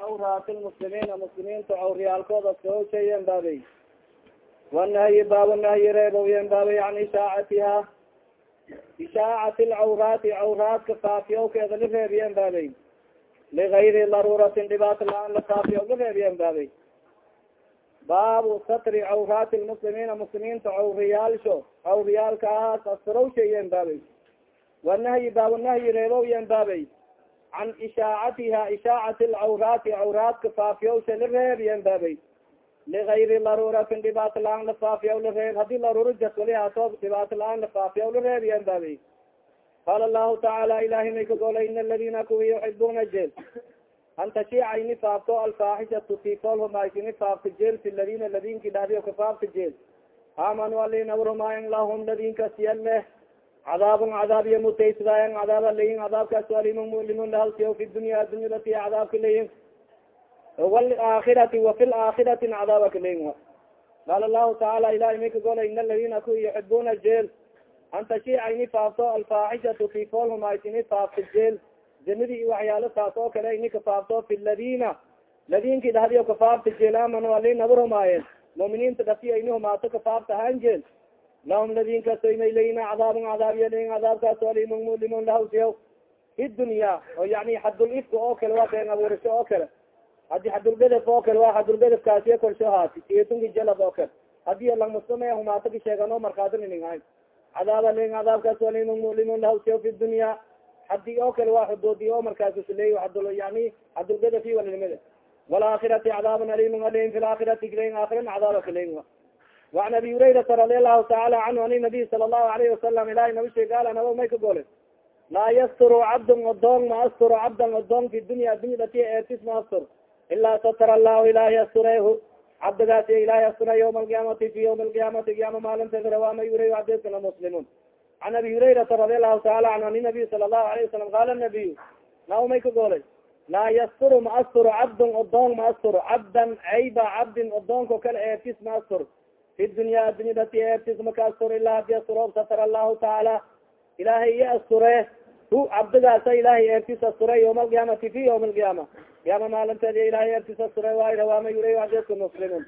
cawraati lmuslimiina muslimiinta cawriyaalkooda sooshayen baabey wanahyi baaba nahyi reeboyen baabey an ishaacatiha ishaacati lcawraati cawraadka faafiyowkeeda la reebiyen baabey ligayri daruuratin dhibaato la'aan la faafiyo la reebiyen baabey baabu satri cawraati lmuslimiina muslimiinta cawriyaalsho cawriyaalkaas asrowshayen baabey wanahyi baaba nahyi reeboyen baabey can ishaacatiha ishaacati lcawraati cawraadka faafiyowsha la reebiyen baabey ligayri daruuratin dhibaato la'aan la faafiyaw la reeb haddii daruuro jas wali haato dhibaato la'aan la faafiyaw la reebiyen baabey qaala lahu tacaala ilahi may kagola in aladina kuwi yuxibuna jeel an tashiica ini faafto alfaaxishatu tifolhumays ini faafta jeel fi ladina ladinki dhahdiyo ka faafta jeel aamanu alinawrumayan lahum ladinkas yaleh cadaabun cadaab iyo mutaysadayan cadaaba layin cadaabkaas alimun mulimun lahalsiyo fi dunya dunyadati cadaabka layin walaakirati wafi laakhiratin cadaabaka layin qaala lahu tacaala ilahi may kagola in aladina kuwi yuxibuna jeel an tashiica ini faafto alfaaxishatu tifolhumays ini faafta jeel janadii waxyaalo taas oo kale ini kafaafto fi ladina ladinki dhahdiyo kafaafta jeel amanu alinabrhumaayeen muminiinta dhasiyo ini humaato kafaafta han jeel lahum ladin kaso imay layina cadaabun cadaab yalayin cadaabkaaso alimun mulimun lahawsiyaw fi dunya oo yani xadul ifka oo kale waa been abuurasho oo kale haddii xadulbedef oo kale waa xadulbedefkaasiyo korsho haati iyotunki jalad oo kale haddii langmusame humaato ka sheegano markaatinining hayn cadaaba layin cadaabkaaso alimun mulimun lahawsiyaw fi dunya haddii oo kale waa xuduudi oo markaasleey adul yani xadulbedefi walimid walaakirati cadaabun alimun alayin fi laakhirati kalayin aakiran cadaaba kalayin وan abi hurayrata radi alahu taala canhu an nabiy sala lahu alayhi wasalam ilahi nabisha gaala nabo may ka gole laa yasturu cabdun odoon ma asturo cabdan odoon fi dunya dunyadati eetis ma astur ilaa satara allahu ilahi asturehu cabdigaas ilahi astura yawma alqiyaamati fi yawma alqiyaamati qiyaama maalinteeda rawaamay wuriy xadiskana muslimun can abi hurayrata radi alahu taala canhu an nabiy sala lahu alayhi wasalam qaala nabiy nabo may ka golay laa yasturu ma asturo cabdun odoon ma asturo cabdan cayba cabdin odoonko kale eetis ma astur fi dunya dunyadati eebtis maka astur ilaa hadi asturoob satara allahu tacaala ilaahay iya asture hu cabdigaasa ilahay eebtis asture yawma alqiyaamati fi yawma alqiyaama qiyaama maalinteedi ilahay eebtis asture waay rawaama yuray xadiska muslimun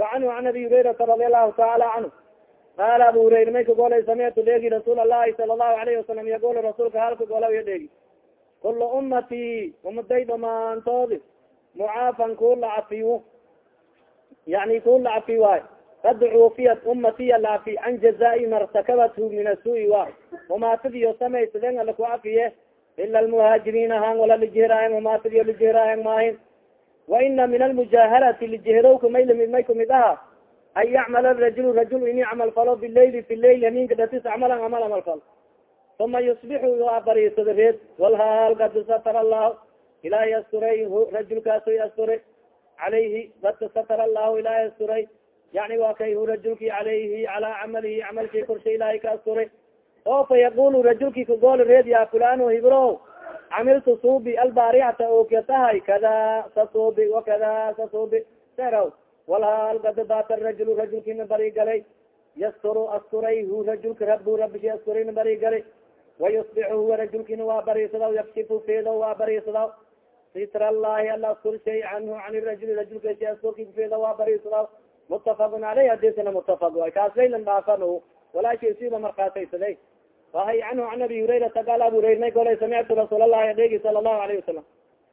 wa canhu can abi hurayrata radi allahu taala canhu qaala abu hurayra may kagolay samictu dheegi rasuul allahi sala allahu alayhi wasalam yagolo rasuulka halka gola ya dheegi kula ummati umaday dhamaantoodi mucaafan kula cafiyu yani kula cafi waay kad cuufiyat umatiya laafi can jazai martakabathu min asui wa humaatadiyo samaysadeen alaku cafiye ila lmuhaajiriin ahaan wala lijihiraayan humaatadiyo lijihiraayan maahin wa ina min almujaharati lijihirowka may may kumid aha an yacmala rajul rajul ini camal falo bilaili fi lail haminka datis camalan camal camal fal uma yusbixu waa bariisada reed walhaal kad satara allahu ilahay asturay rajulkaasoy asturay calayhi dadka satara allahu ilahay asturay yani waa kay rajulki calayhi calaa camalihi camalkii korshay ilahay ka asturay oo fa yaqulu rajulki kagool reed ya fulano hibro camiltu suubi albaarixata ookatahay kada sasuubi wakada sasuubi seraw walhaal gadabata rajul rajulkina bari galay yasturu asturay hu rajulka rabu rabiki asturayna bari galay wayusbixu huwa rajulkina waa bariisadaw yakshifu feedaw waa bariisadaw sitra allahi ala astur shay canhu can rajuli rajulkasi asturki feeda waa bariisadaw mutafaqun aleyh hadisana mutafaq way kaaslaylan dhaafan walaashisiiba markaataysaday wahay canhu can abi hurayrata qaal abu hurayr may golay samictu rasuul allahi adheegi sala allahu alayhi wasalam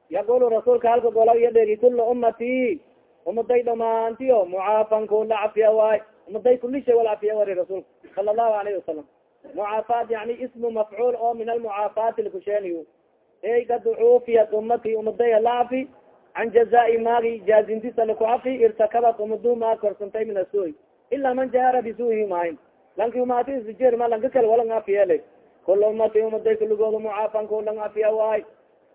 yaqulu rasuulka halka gola iyo dheegi kula ummati umaday dhamaantiyo mucaafan kula cafiya waay umaday kulishay wal cafiya wari rasuulka sala allahu alayhi wasalam mucaafaat yani ismu mafcuul oo min almucaafaati lkusheeniy ey kad cuufiyat umati umaday laafi can jazai maagi jaazintisa laku cafi irtakabat umadu maa korsantay min asui ila man jahara bisuhi maahin lanki umaati isjerma lanka kale walang afiyele kula umati umaday kuligooda mucaafan kulang afiya waay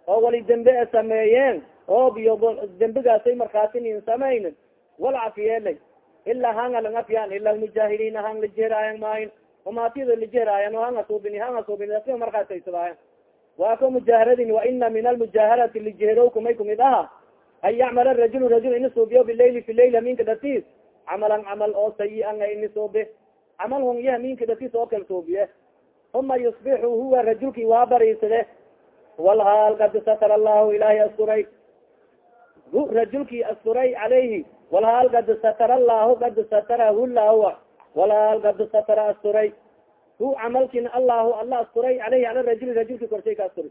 oo wali dembe sameeyeen oo biyo dembigaasay markaatinin samayn wal cafiyele ilaa hanga lang afiyaan ila almujaahiliin hang lajeraayan maahin umaatiyada lajeraayan o hanga suubini hanga suubini asi markaasaysadaayan waa ko mujaaharadin wa ina min almujaaharati lijeherowka may kumid aha an yacmala rajul rajul ini suubiyo bilaili fi lail haminka datis camalan camal oo sayi-an ini suubi camal hun iyo haminka datis oo kal suubiye uma yusbixu huwa rajulki waa bariisade walhaal kad satara allahu ilahay asturay hu rajulki asturay calayhi walhaal kad satara allahu kad satarahu lah walhaal kad satara asturay hu camalkin allahu alla asturay alayhi ala rajuli rajulki korshay ka asturi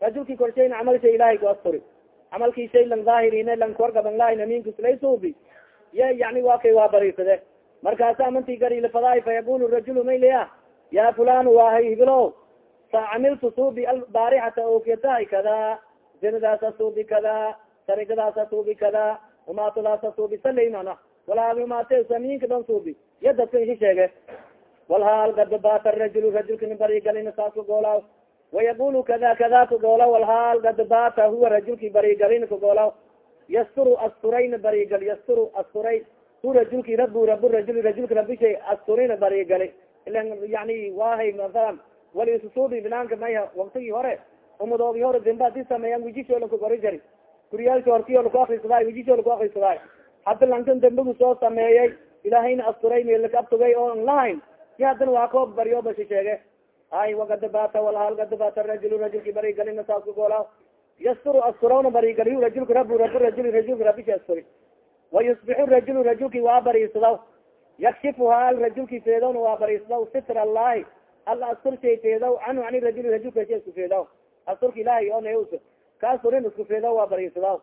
rajulki korshayna camalsha ilahay ku asturi camalki shay lang daahirine lang korgaban lahin aminkuslaysubi ya yani waa kay waa bariisade markaasa amanti garilafadaay fa yaqulu rajulu mayliya ya fulan wahay hibilo sa camiltu subi albaarixata okiyatahay kada zinadaasa subi kada sarigadaasa subi kada umaatadaasa subi salay mana walaaumate saminka dhan subi ya dadka ishi sheege walhaal gadbaata rajul rajulkani barigalina saas kagoola wayaqulu kada kada kagoola walhaal gadbaata huwa rajulki barigalina kagoola yasturu asturayna barigal yasturu asturay hu rajulki rabu rabu rajul rajulka rabishay asturayna barigali ilan yani wahay masalan wali isusuubi binaanka mayha waktigii hore umadoogi hore dimba di sameeyan wijisho laku gori jari guryaalki hortiyo laku akrisaday wijisho laku akrisaday hadda lankan dambigu soo sameeyey ilaahayna asturay melaka abtugay oo lahayn si haddana waa koob baryo bashi sheege ay wagadabata walhal gadabata rajul rajulki barigalina saas kagoola yasturu asturowna barigaliy rajulka rabu rabu rajul rajulka rabishi asturi wayusbixu rajulu rajulki waa bariisadaw yakshifuha rajulki feedowna waa bariisadaw sitr allahi alla asturshay feedaw canhu ani rajuli rajulka sha isku feedaw asturka ilaahay oo neus. Ka asturin isku feedaw waa bariisadaw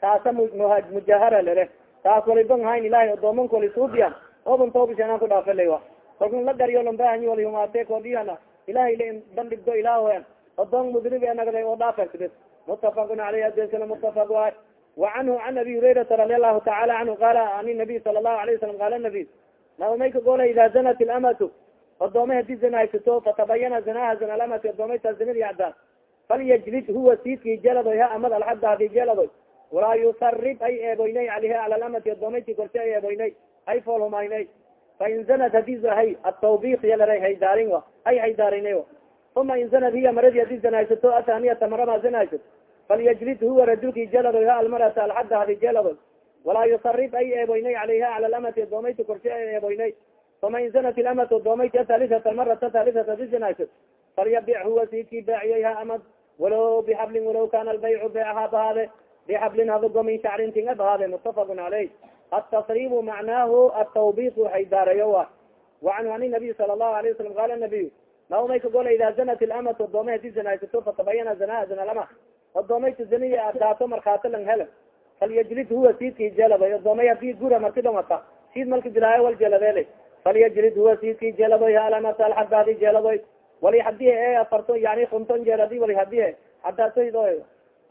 taasa mujahara lere taas waliban hayn ilahay odoomanka wali suudiya ku dhaafalay wa kalkun la gariyo lambahanyi wali humaate koodiyana ilahay la bandhigdo ilaah odoon mudrib nagday oo dhaafagtid mutafaqun caleyh adeskana mutafaq waay وanhu an abi hurairata radi alahu taala anhu qala an nabiy sala lahu alayه wasalam qala nabi naamay ka gola ida zanat ilamatu odoomay haddii zinaysato fatabayana zinaha zina lamati odoomayta zinadi cadaan falyajlid huwa siidki jeladoy ha amad alxadda hadi jeladoy walaa yusarib ay eeboynay aliha ala lamati odoomayti korse ay eeboynay ay foolhumaynay fain zanat haddii hay atawbik yalaray haydaarin a ay haydaarinay uma in zanad hiya maradi haddii zinaysato ataniyata marama zinaysato falyajlid huwa rajulki jeladoy ha almarata alxadda hadi jeladoy walaa yusarib ay eeboynay calayha cala lamati adoomayti korshe ay eeboynay uma in zanat ilamat adoomayti atalisata marata talisata hadi zinaysato falyabic huwa siidkii beeciyay ha amad walow bixablin walow kana albaycu beeha bahaade bixablin hadugo min shacrin tinga bahaade mutafaqun caleyh atasribu macnaahu atawbiq waxay daarayo wa wacanhu an nabiy sala allahu alayh wasalam qala nabiy naumay kagola ida zanat ilamat adoomay haddii zinaysato fatabayana zinaha zinalama odoomayta ziniya adaato markaato lang hela falyajlid huwa siidkii jeladoy odoomay haddii gura marti dhomata siid malka dilaayo wal jeladeele falyajlid huwa siidkii jeladoy halamata alxadaadi jeladoy wali haddii e afarto yani kunton jeel adi wali haddii hadaaso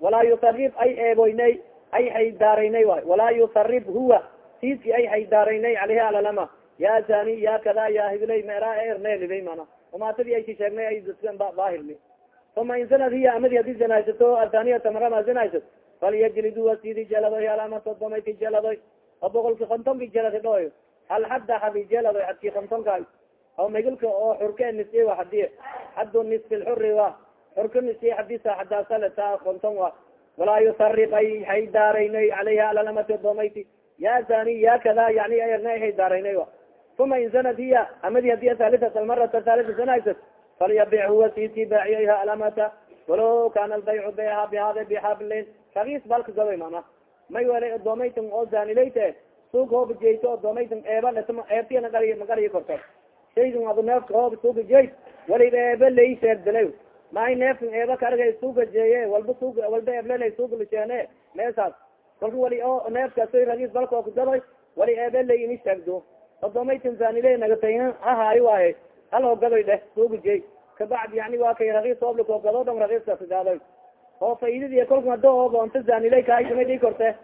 walaa yusarib ay eeboynay ay haydaaraynay waay. Walaa yusarib huwa. Siidki ay haydaaraynay caleyha alalama. Ya zani ya kada ya hibilay meera ernelibay mana umaatadii aysi sheegnay ay baahilmi uma in zanad hiya amadi haddii zinaysato athaniyata marama zinaysato falyajlidu wa sidi jeladoy alamata domayti jeladoy o boqolki kontonki jelada dhoy hal hadda hadi jeladoy hadki kontonka o megilka oo xurke nisi wa hadi haddu nisfi lxuri wa xurka nisi hadisa hadasalata konton wa walaa yusarib ay haydaaraynay calayha alalamati domayti ya zani ya kada yani erna haydaaraynay wa. Uma in zanad hiya amadi haddii halitat almarata halita zinaysat falyabic huwa siti baaciyayha alamata walow kana albaycu beha bihada bixablin ragiis balka gabay mana may wala odoomaytan oo zanilayte suug hooba jeyto odoomaytan eeba eebtiya nagari magariyi korto. Shaygan adu neefka hooba suuga jeyd wali eebe lay maay neefkan eeba kargay suuga jeeye walba sug walba eeblelay suuga lisheene meesaas kalka wali o neefkasoy ragiis balka oo kugabay wali eebe lay ini sheegdo odoomaytan zanile nagatay hahaayo waaye. Hal hogadoy dheh suuga jey kabacdi yani waa kay rakiis ooblik ogado dhan rakiiskasgaadoy oo faidadi kolka hado ogoonta zanilay kahasamay dhii korte.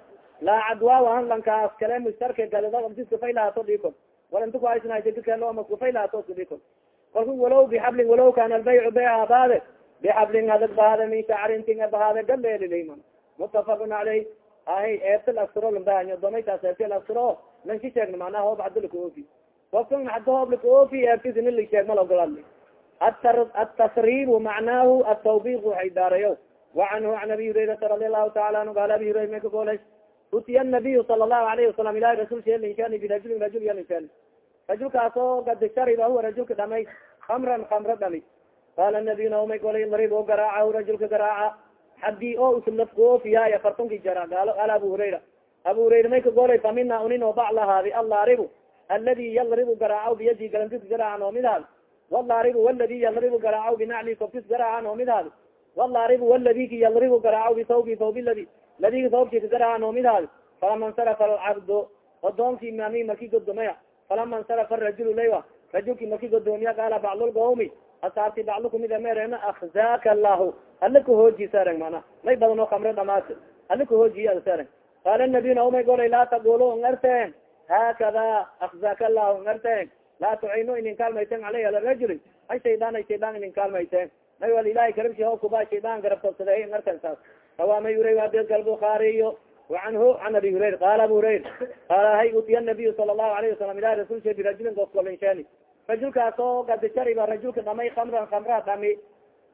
Laa cadwaawahan lankaas kale mustarka gadada diskafay lahaato dhii kor. Wal inta kuhaysnakufay lahaato iska dhii kor. Kolka walow bixablin walow kana albaycu beha baade bixablin hadag bahaade min shacrin tinga bahaade galeelileyman mutafaqun caleyh ahay eebtal astiro lambahanyo domaytaas eebtal astiro lanki sheegna macnaha hoob hadalaka oofi kofkan hada hooblaka oofi eebtis ina la sheeg malogolal atasribu macnaahu atawbiq waxay daarayo wacanhu an abi hurairata radi allahu taala anhu qaala abi hurayra may ka goolay utiya nabiyu sala allahu alayhi wasalam ilahi rasul sheelinshaani birajulin rajul yalinshaani rajulkaas oo gad shariba huwa rajulka dhamay kamran kamra dhami qaala nabiyu naumay golay marib oo garaacahu rajulka garaaca xadii oo uslafoofiyaay afartunki jara gaalo al abu hurayra abu hurayra may ka golay famina unin oo bac lahaadi allaaribu aladi yadribu garaacaw biyadi galantiska garaacan oo mid haadi walaaribu waladi yadribu garaacaw binacli koftis garaacan oo mid haadi walaaribu waladiki yadribu garaacaw bisawbi sawbi ladi ladigi sawbkika garaacan oo mid haadi falama insarafa alcabdo odoonki mami marki godomaya falama insarafa rajulu laywa rajulki marki godoomiya qaala baclulqawmi hasaarti baclku midamern akzaaka allahu ala kahoojisareng mana may badan oo kamre dhamaas ala kahoojiysareng qaala nabiyna umay golay laa tagulu ngarteng haakada akzaaka allahu ngarteng laa tucinu inin kaalmayten aleyh ala rajuli ay shaydaan ay shaydaan inin kaalmayten may wal ilahay garabshi hoobkuba shaydaan garabtabsadey ngarten saas sawaamay uray waabed galbukaariyo waanhu an abi hurayr qaala abu hurayr qaala hay utiya nabiyu sala allahu alayh wasalam ilahi rasulshe birajulin kofkolensheeni rajulkaas oo gadi shariba rajulka dhamay kamran kamra dhami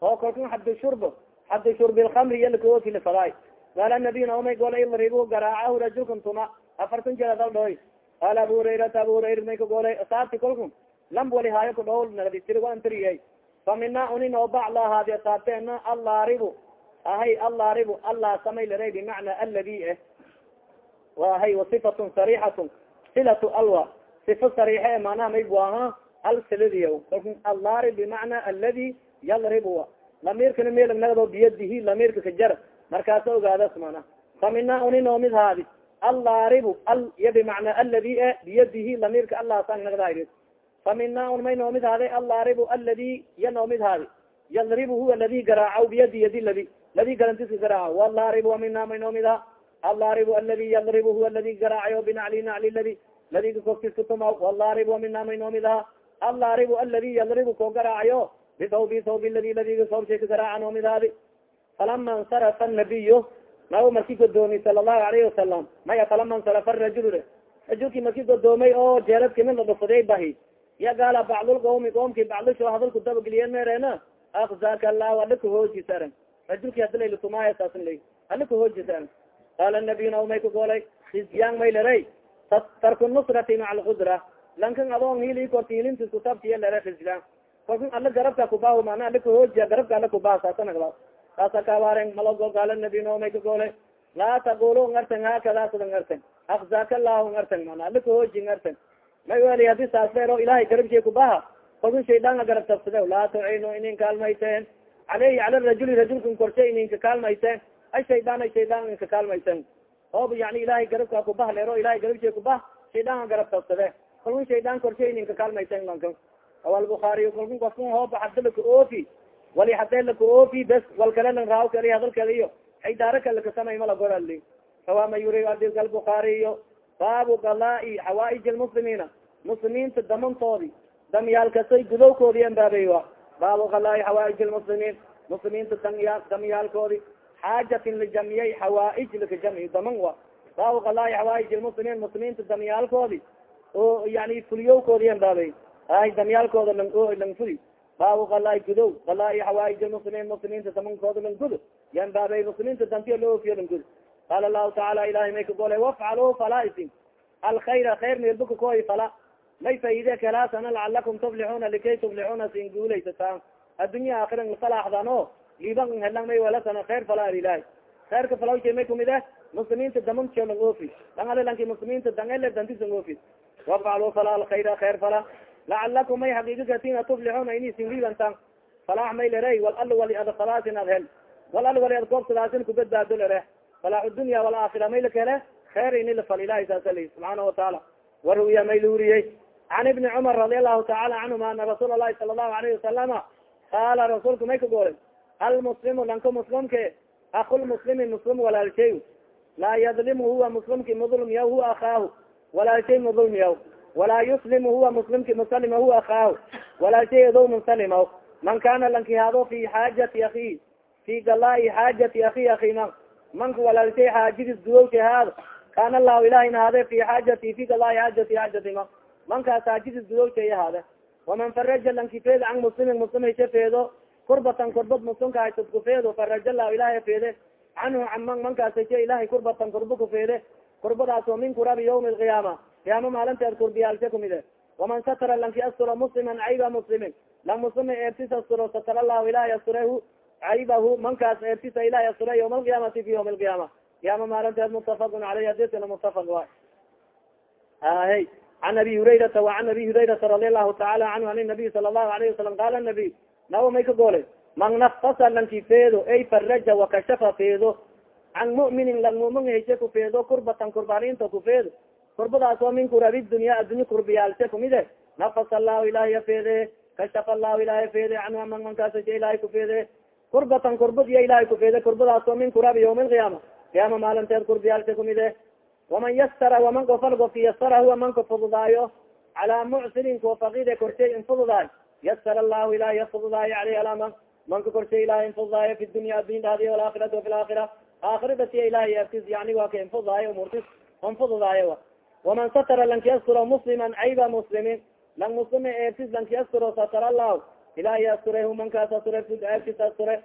oo kalkun xaddu shurb xaddu shurbi lkamri yalakaofilifadaay qaala nabiyna omay gola idribu garaacahu rajulkan tuma. Afartan jera dal dhoy qaala abu hurayrata abu hurayra may ka golay saabti kolkun lam wali haayo ku dhowl nagadistiri waantriye famina unin oo bac la ahaadi saabteena allaaribu ahay allaaribu allah samay laray bimacna aladi eh. Wa ahay wasifatun sarixatun silatu alwa. Sifo sariixe manaha may bu aha al siladiy kalku allaarib bimacna aladi yadribu lamiirkana meelagnagdo biyadihi lamiirka kajar markaasa ogaadas mana famina unin oo mid haadi. Allaaribu al iyo bimacna aladi e biyadihi lamiirka allah sang nagdahay famina un may noo mid haadi allaaribu aladi iya noo mid haadi. Yadribu huwa ladi garaacaw biyadi yadi ladi ladi garantiska garaaca walaaribu amina may noo mid ha allaaribu aladi yadribu huwa ladi garaacayo binacli nacli ladi ladiga koftiska tuma walaaribu amina may noo allaaribu aladi yadribu koo garaacayo bisawbi sawbi ladi ladiga sawbshay ka garaaca noo mid haadi falama insarafa nabiyu ma marki godoomiy sala allahu alayhi wasalam maya falama insarafa rajul rajulki marki godoomay oo jeeradki mid la dhufaday bahi. Ya gaala bacdulqawmi qoomki bacdisho hadalku dabageliyen mereena akzaka allahu ala kahooji saran rajulki hadi laylatumaya saasin lay. Ala kahooji saran qaala nabiyuna umay ka golay hizyaan may leray tarku nusrati maca alqudra lankan adoon hili korti hilintis kutabtiya lere hizlaan kalkan ala garabka kubahu mana ala kahoojiya garabka ala kubaha saasa kawaaren malogol qaala nabiyuna umay ka golay laa taqulu ngartan haakada sida ngartan akzaka allahu ngartan mana ala kahooji ngartan may weli hadi saasero ilahay garabshay kubaha kalkun shaydaan garab tabsade laa tucinu inin kaalmayteen caleyhi cala rajuli rajulkan korshe ininka kaalmayteen ay shaydaan ay shaydaan inka kaalmayteen oob yani ilahay garabka kubah leero ilahay garabshay kubah shaydaan garab tabsade kalkun shaydaan korshe ininka kaalmayteen lankan aw albukaariy kalkun kafkun hooba hada laka oofi wali hadee laka oofi bes wal kale lan raaw kali hadalkada iyo haydaara kale kasamay mala gorali rawa ma yuri adilka albukaariyo baabu galaa-i xawaaij lmuslimiina muslimiinta damantoodi damyaalkasay gudowkoodi ambaabey wa baabu galaa-i xawaaij lmuslimiin muslimiinta danya damyaalkoodi xaajatin lijamiyay xawaaij lakajamci daman wa baabu galaa-i xawaaij lmuslimiin muslimiinta damyaalkoodi oo yani fuliyowkoodi ambaabey ay damyaalkooda lang lang fuli baabu galaa gudow galaa-i xawaaij lmuslimiin muslimiinta damankooda lang gudo. Yambaabey muslimiinta dantiya loo ofiyo lang gudo. Qaala lahu tacaala ilahay may ka golay wafcalu fala isin alkhayra khayr meelbuka koy fala. May faide kalaasana lacalakum tuflixuuna likay tuflixuuna sin guulaysataan addunya aakiran salaaxdan o liban helang may walasana khayr fala ar ilahay khayrka falawshay may kumid eh muslimiinta damanto lang oofi. Dangale lanki muslimiinta dangele dantis lang oofi wafcalu fala alkhayra khayr fala lacalakum may xaqiiqikatina tuflixuuna ini sin libantaan falaax may lerey wal al wali ad falaasin ad hel wal al wali ad koobsadaasin kubadbaado lere falaax dunya walaakira may lakele khayr ini lafal ilahi saasali subxaana watacaala waruwiya may luuriyey can ibni cumar radi allahu taala canhuma ana rasuul alahi sala allahu alayhi wasalama qaala rasuulka may ka goolay almuslimu lanka muslimke akulmuslimi muslim walaalshay laa yadlimu huwa muslimki mudlmiyaw huwa akaahu walaalshay mudulmiyaw walaa yuslimu huwa muslimki musalima huwa akaahu walaalshay edow musalima man kana lankihaado fi xaajati akii fi galaa'i xaajati akii aki man manka walaalshay xaajidis gudowsha haado kana lahu ilahin haade fi xaajati fi galaa'i xaajati xaajati man mankaas xaajidis gudowshay ahaade waman faraja lankifeed can muslimin muslim haysha feedo kurbatan kurbad muslimka haysad kufeedo faraja lahu ilahay feede canhu can man mankaas hayshe ilahay kurbatan kurba kufeede kurbadaas oo min kurabi ywm lqiyaama qiyaama maalinteed kurbiyaalse kumide waman satara lanki asturo musliman cayba muslimin lan muslima eebtis asturo satar allahu ilahi asturehu caybahu mankaas eebtisa ilahi asture ywma alqiyaamati fi ywm alqiyaama qiyaama maalinteed mutafaqun aleyh hadiskana mutafaq waay ahe an abi hurayrata waan abi hurayrata radi allahu taala canhu an nabiy sala allahu alayhi wasalam qaala nabiy nawo may ka goolay man nafasa lanki feedo ay faraja wakashafa feedo can mu'minin lang mumin heshe ku feedo kurbatan kurbalinta ku feedo kurbadaas oo min dunya addunya kurbiyaalse kumide. Nafasa allahu ilahiya feede kashafa allahu ilahiya feede canhu man mankaasashe ilahay ku feede kurbatan kurbad iyo ilahay ku feede kurbadaas oo min kurabi yawmi alqiyaama qiyaama maalinteed kurbiyaalse kumide. Waman yasara waman kofal gofki yasara huwa manka fududaayo calaa mucsirin kuwa fakide korshay in fududaay. Yasara allahu ilahi yafududaayo aleyh alama manka korshay ilahi infududaayo fi dunya addunya dhadi walaakhirati wafi laakhira aakhiradasia ilahi aftis yani waa ka infududaayo umurtis on fududaayo waman satara lanki yasturo musliman cayba muslimin lang muslima eeftis lanki yasturo satara allahu ilahi asture hu mankaas asture eeftis asture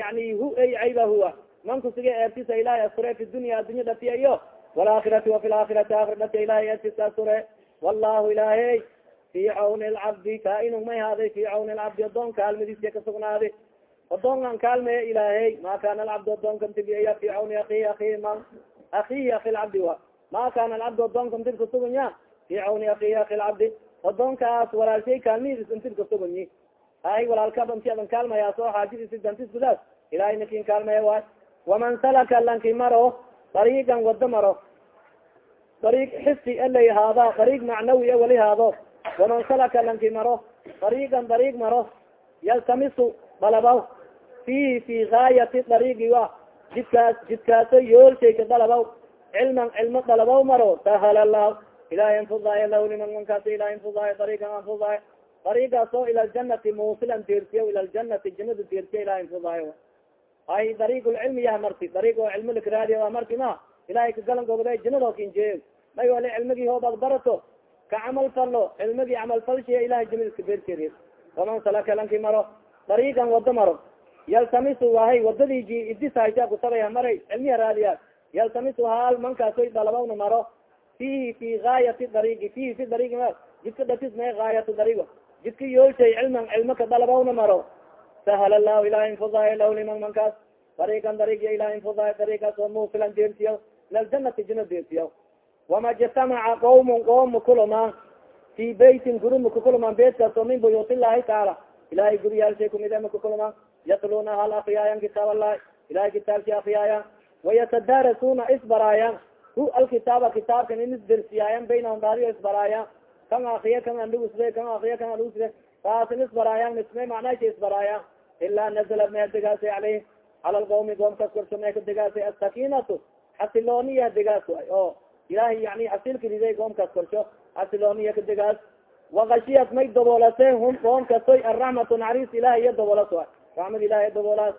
yani hu ay cayba huwa manku sige eeftisa ilahi asture fi dunya addunya dhatiya iyo walaakirati wafi laakhirati aakirati ilahay eeftis asture wallahu ilahay fi cawni lcabdi kaainu may haaday fi cawni lcabdi adoon kaalmadiisiya kasugnaaday adoonkan kaalmaya ilaahay ma kana alcabdu adoonkan tibiya fi cawni akihi akihi ma akihi aki lcabdi wa? Ma kana alcabdu adoonkan tib kasuganya fi cawni akihi aki lcabdi adoonkaas walaalshay kaalmadiis intib kasuganyi hay walaalkaba inti adan kaalmaya soo xaajadiisi dantis gudaas. Ilahay nakin kaalmaya waay. Waman salaka lanki maro dariigan wado maro. Dariig xisi alay haada dariig macnawi wali haado. Waman salaka lanki maro dariigan dariig maro. Yaltamisu dalabaw fihi fi gaayati dariigi wa jidkaas jidkaaso yoolshayka dalabaw cilman cilmo dalabaw maro sahala lah ilahay anfudaayo lah liman mankaas ilahay anfudaayo dariigan anfudaayo dariigaas oo ila ljanati muusilan deersiya ila ljanati janada deersiya ilahay anfudaayo ay dariig lcilmi yaha marti dariig oo lakraadiya waa marti ma ilahay kagalan gobda janado kinjee may wali cilmigii hoobad barato ka camal falo cilmigii camal falshiya ilahay janadiska beerkeed waman salaka lanki maro dariigan wado maro yaltamisu wahay wadadii idisahaysa kutabaya maray cilmiha raadiya yaltamisu haal mankaasoy dalabawna maro. Fihi fi gaayati dariigi fihi fi dariigi ma jidka dhatis may gaayatu dariigo jidka yoolshay cilman cilmo ka dalabawna maro. Sahala lahu ilahi infudaayo lahu liman mankaas. Dariigan dariigya ilahi infudaayo dariigaas oo muusilan deersiya ilaljanati jina deersiya wama jtamaca qawmun qoom kulumaan. Fi beytin guri makukulumaan beedkaas oo min buyuut illahi taala ilahay guriyaalshay kumid e makukulumaan yatluna hal akriyaayan kitaab allahi ilahay kitaabki akriyaayan wayatadaarasuna isbaraayan hu alkitaaba kitaabkan in isdersiyaayan baynahum daadiyo isbaraayan kan akriya kan andhugusde kan akriya kan andhugusde taasin isbaraayan nisme macnaasha isbaraayan ilaa nazala mee degaasay aleyh cala lqawmi qoomkas korso mee ka degaasay asakinatu xasilooniya degaas o ilahay yani xasilka riday qoomkaas korsho xasilooniya ka degaas wakashiyat may daboolase hum qoom kasoy araxmatu naxariis ilahay iyo daboolas a raxmad ilahay daboolaas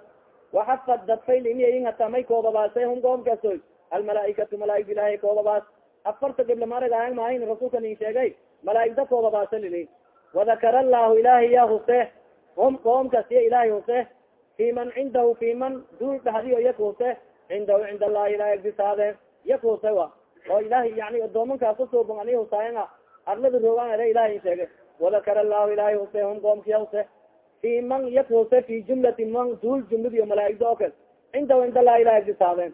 waxafad dadfayling hata may koobabaase hum qoom kasoy almalaaikatu malaaig ilahay koobabaas afarta gabla maragaang maahin rasuulka nin sheegay malaaigda koobabaase lili wadakara allahu ilahay ya huse hum qoom kas iya ilahay huse fi man cindahu fi man duul dhahdiyo yak huse cindahu cind allahi ilahay agdisaade yak huse wa. Oo ilahay yani adoomankaas usuuban ani husaayan arlada roogaan ere ilahay sheegay wadakara allahu ilahay huse hum qoomkiya huse fi man yak huse fi jumlati man duul jumladiyo malaaigda oo kale cindahu cind allahi ilahay agdisaadeen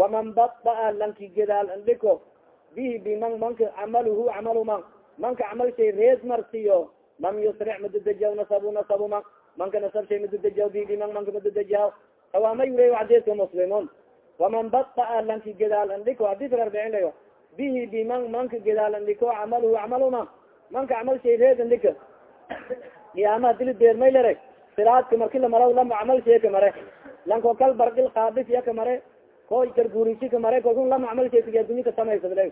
waman badaa lanki gedaal andhiko bihi biman manka camaluhu camalu man manka camal shay rees marsiyo lam yusric madadejiya nasabu nasabu man manka nasab shay madadejiya bihi biman manka madadejiya awaama yure xadiiska muslimun waman badaa lanki gedaal andhiko hadis arbicin layo bihi biman manka gedaal andhiko camaluhu camalu man manka camal shay rees andhika qiyaamaha dili deermay lere siraadka marki lamaraw lama camal shay ka mare lanko kal barqil kaadis iya ka mare ko garguurisi ka mare kalkun lama camal sheekay addunya ka samaysad le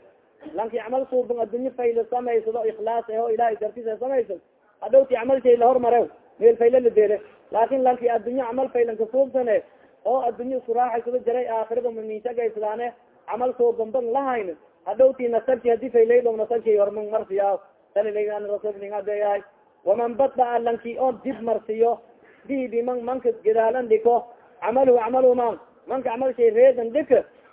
lanki camal suuban addunya fayla samaysado ikhlaas eho ilahay dartisa samaysad hadhowti camal shay lahor mare meel fayla la deere laakin lanki addunya camal faylan ka suubsane oo addunya isku raaxaysado jaray aakhirada maminsagaysadaane camal suuban ban lahayn hadhowti nasabki haddii faylaydo nasabki horman marsiya salilan rasulningadeyahay waman badaa lanki oo dib marsiyo bihi biman manka gedaalan dhiko camaluhu camalu man manka camal shay reedan dhik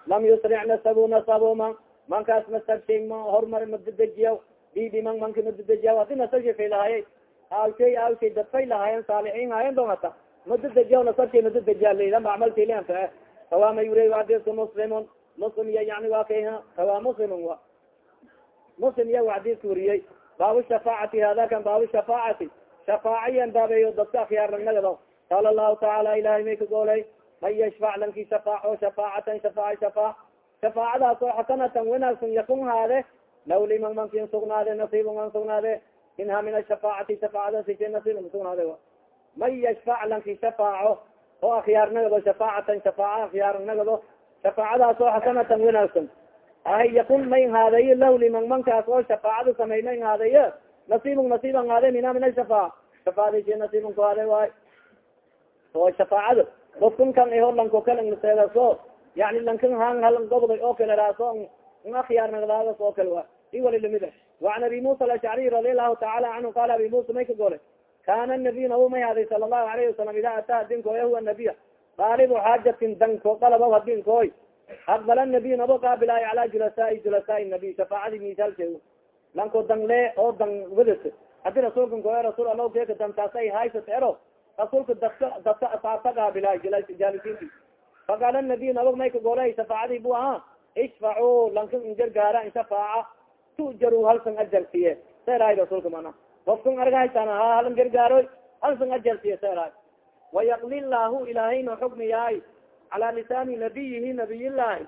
lam yusric nasabu nasabu man mankaas nasab shay ma horumar madadejiya bi biman manka madadejiya hadi nasab shay fay lahaye aw shay aw shay dad fay lahaayen saalixiin haayen don hata mada dejiya nasabti mada dejiya macmaltilanfa kawama yuri xadiska muslimun muslim iya yani wa kay kawa muslimun wa muslim iya xadiska wariyey baabu shafaacati hada kan baabu shafaacati shafaaciyan baabeyo dadka akyaarnagnagado qaala lahu tacaala ilahay may ka goolay man yashfac lanki shafaaco shafaacatan shafaac shafaac shafaacadaas oo xasanatan wanaagsan yakun haade law liman mankin sugnaade nasiibun an sugnaade minha min ashafaacati shafaacada sishe nasiibun sugnaade man yashfac lanki shafaaco oo akhyaarnagado shafaacatan shafaaca akhyaarnagado shafaacadaas oo xasanatan wanaagsan ay yakun may haadayo lah liman oo shafaacada samey may haadayo nasiibun nasiiban haade mina min shafaa shafaad nasiibun ku haade waay oo shafaacada dofkun kan iho lanko kalan seedaso yani lankan han halan gobday oo kale raaso n akhyaar nagdaadas oo kale wa i wali lamida وan abi musa alashcariy radi allahu taala canhu qala abi musa may ka gole kana nabiy nabu may haday sala lahu alayhi wasalam ida ataa dinkooya huwa nabiya daalibu xaajatin danko dalaba hadinkoy aqbala nabiy nabo qaabilaayo cala julasaai julasaai nabiy shafaacadi misaalke lanko dangle oo dan wadat haddii rasuulkan koe rasuul ala keeka dantaasay haysat ero rasuulka dadka dadka asaabta qaabilaayo jaalisiinti faqaala nabiy nabag may ka golay shafaacadi bu ahaa ishfacu lankan injargaara in shafaaca tujaru halsan ajarsiye seerahay rasuulka mana ofkan argahaysan ha halan gargaaroy halsan ajarsiye seerahay wayaqli lahu ilaahayna xukmiyahay calaa lisaani nabiyihi nabiyillaahi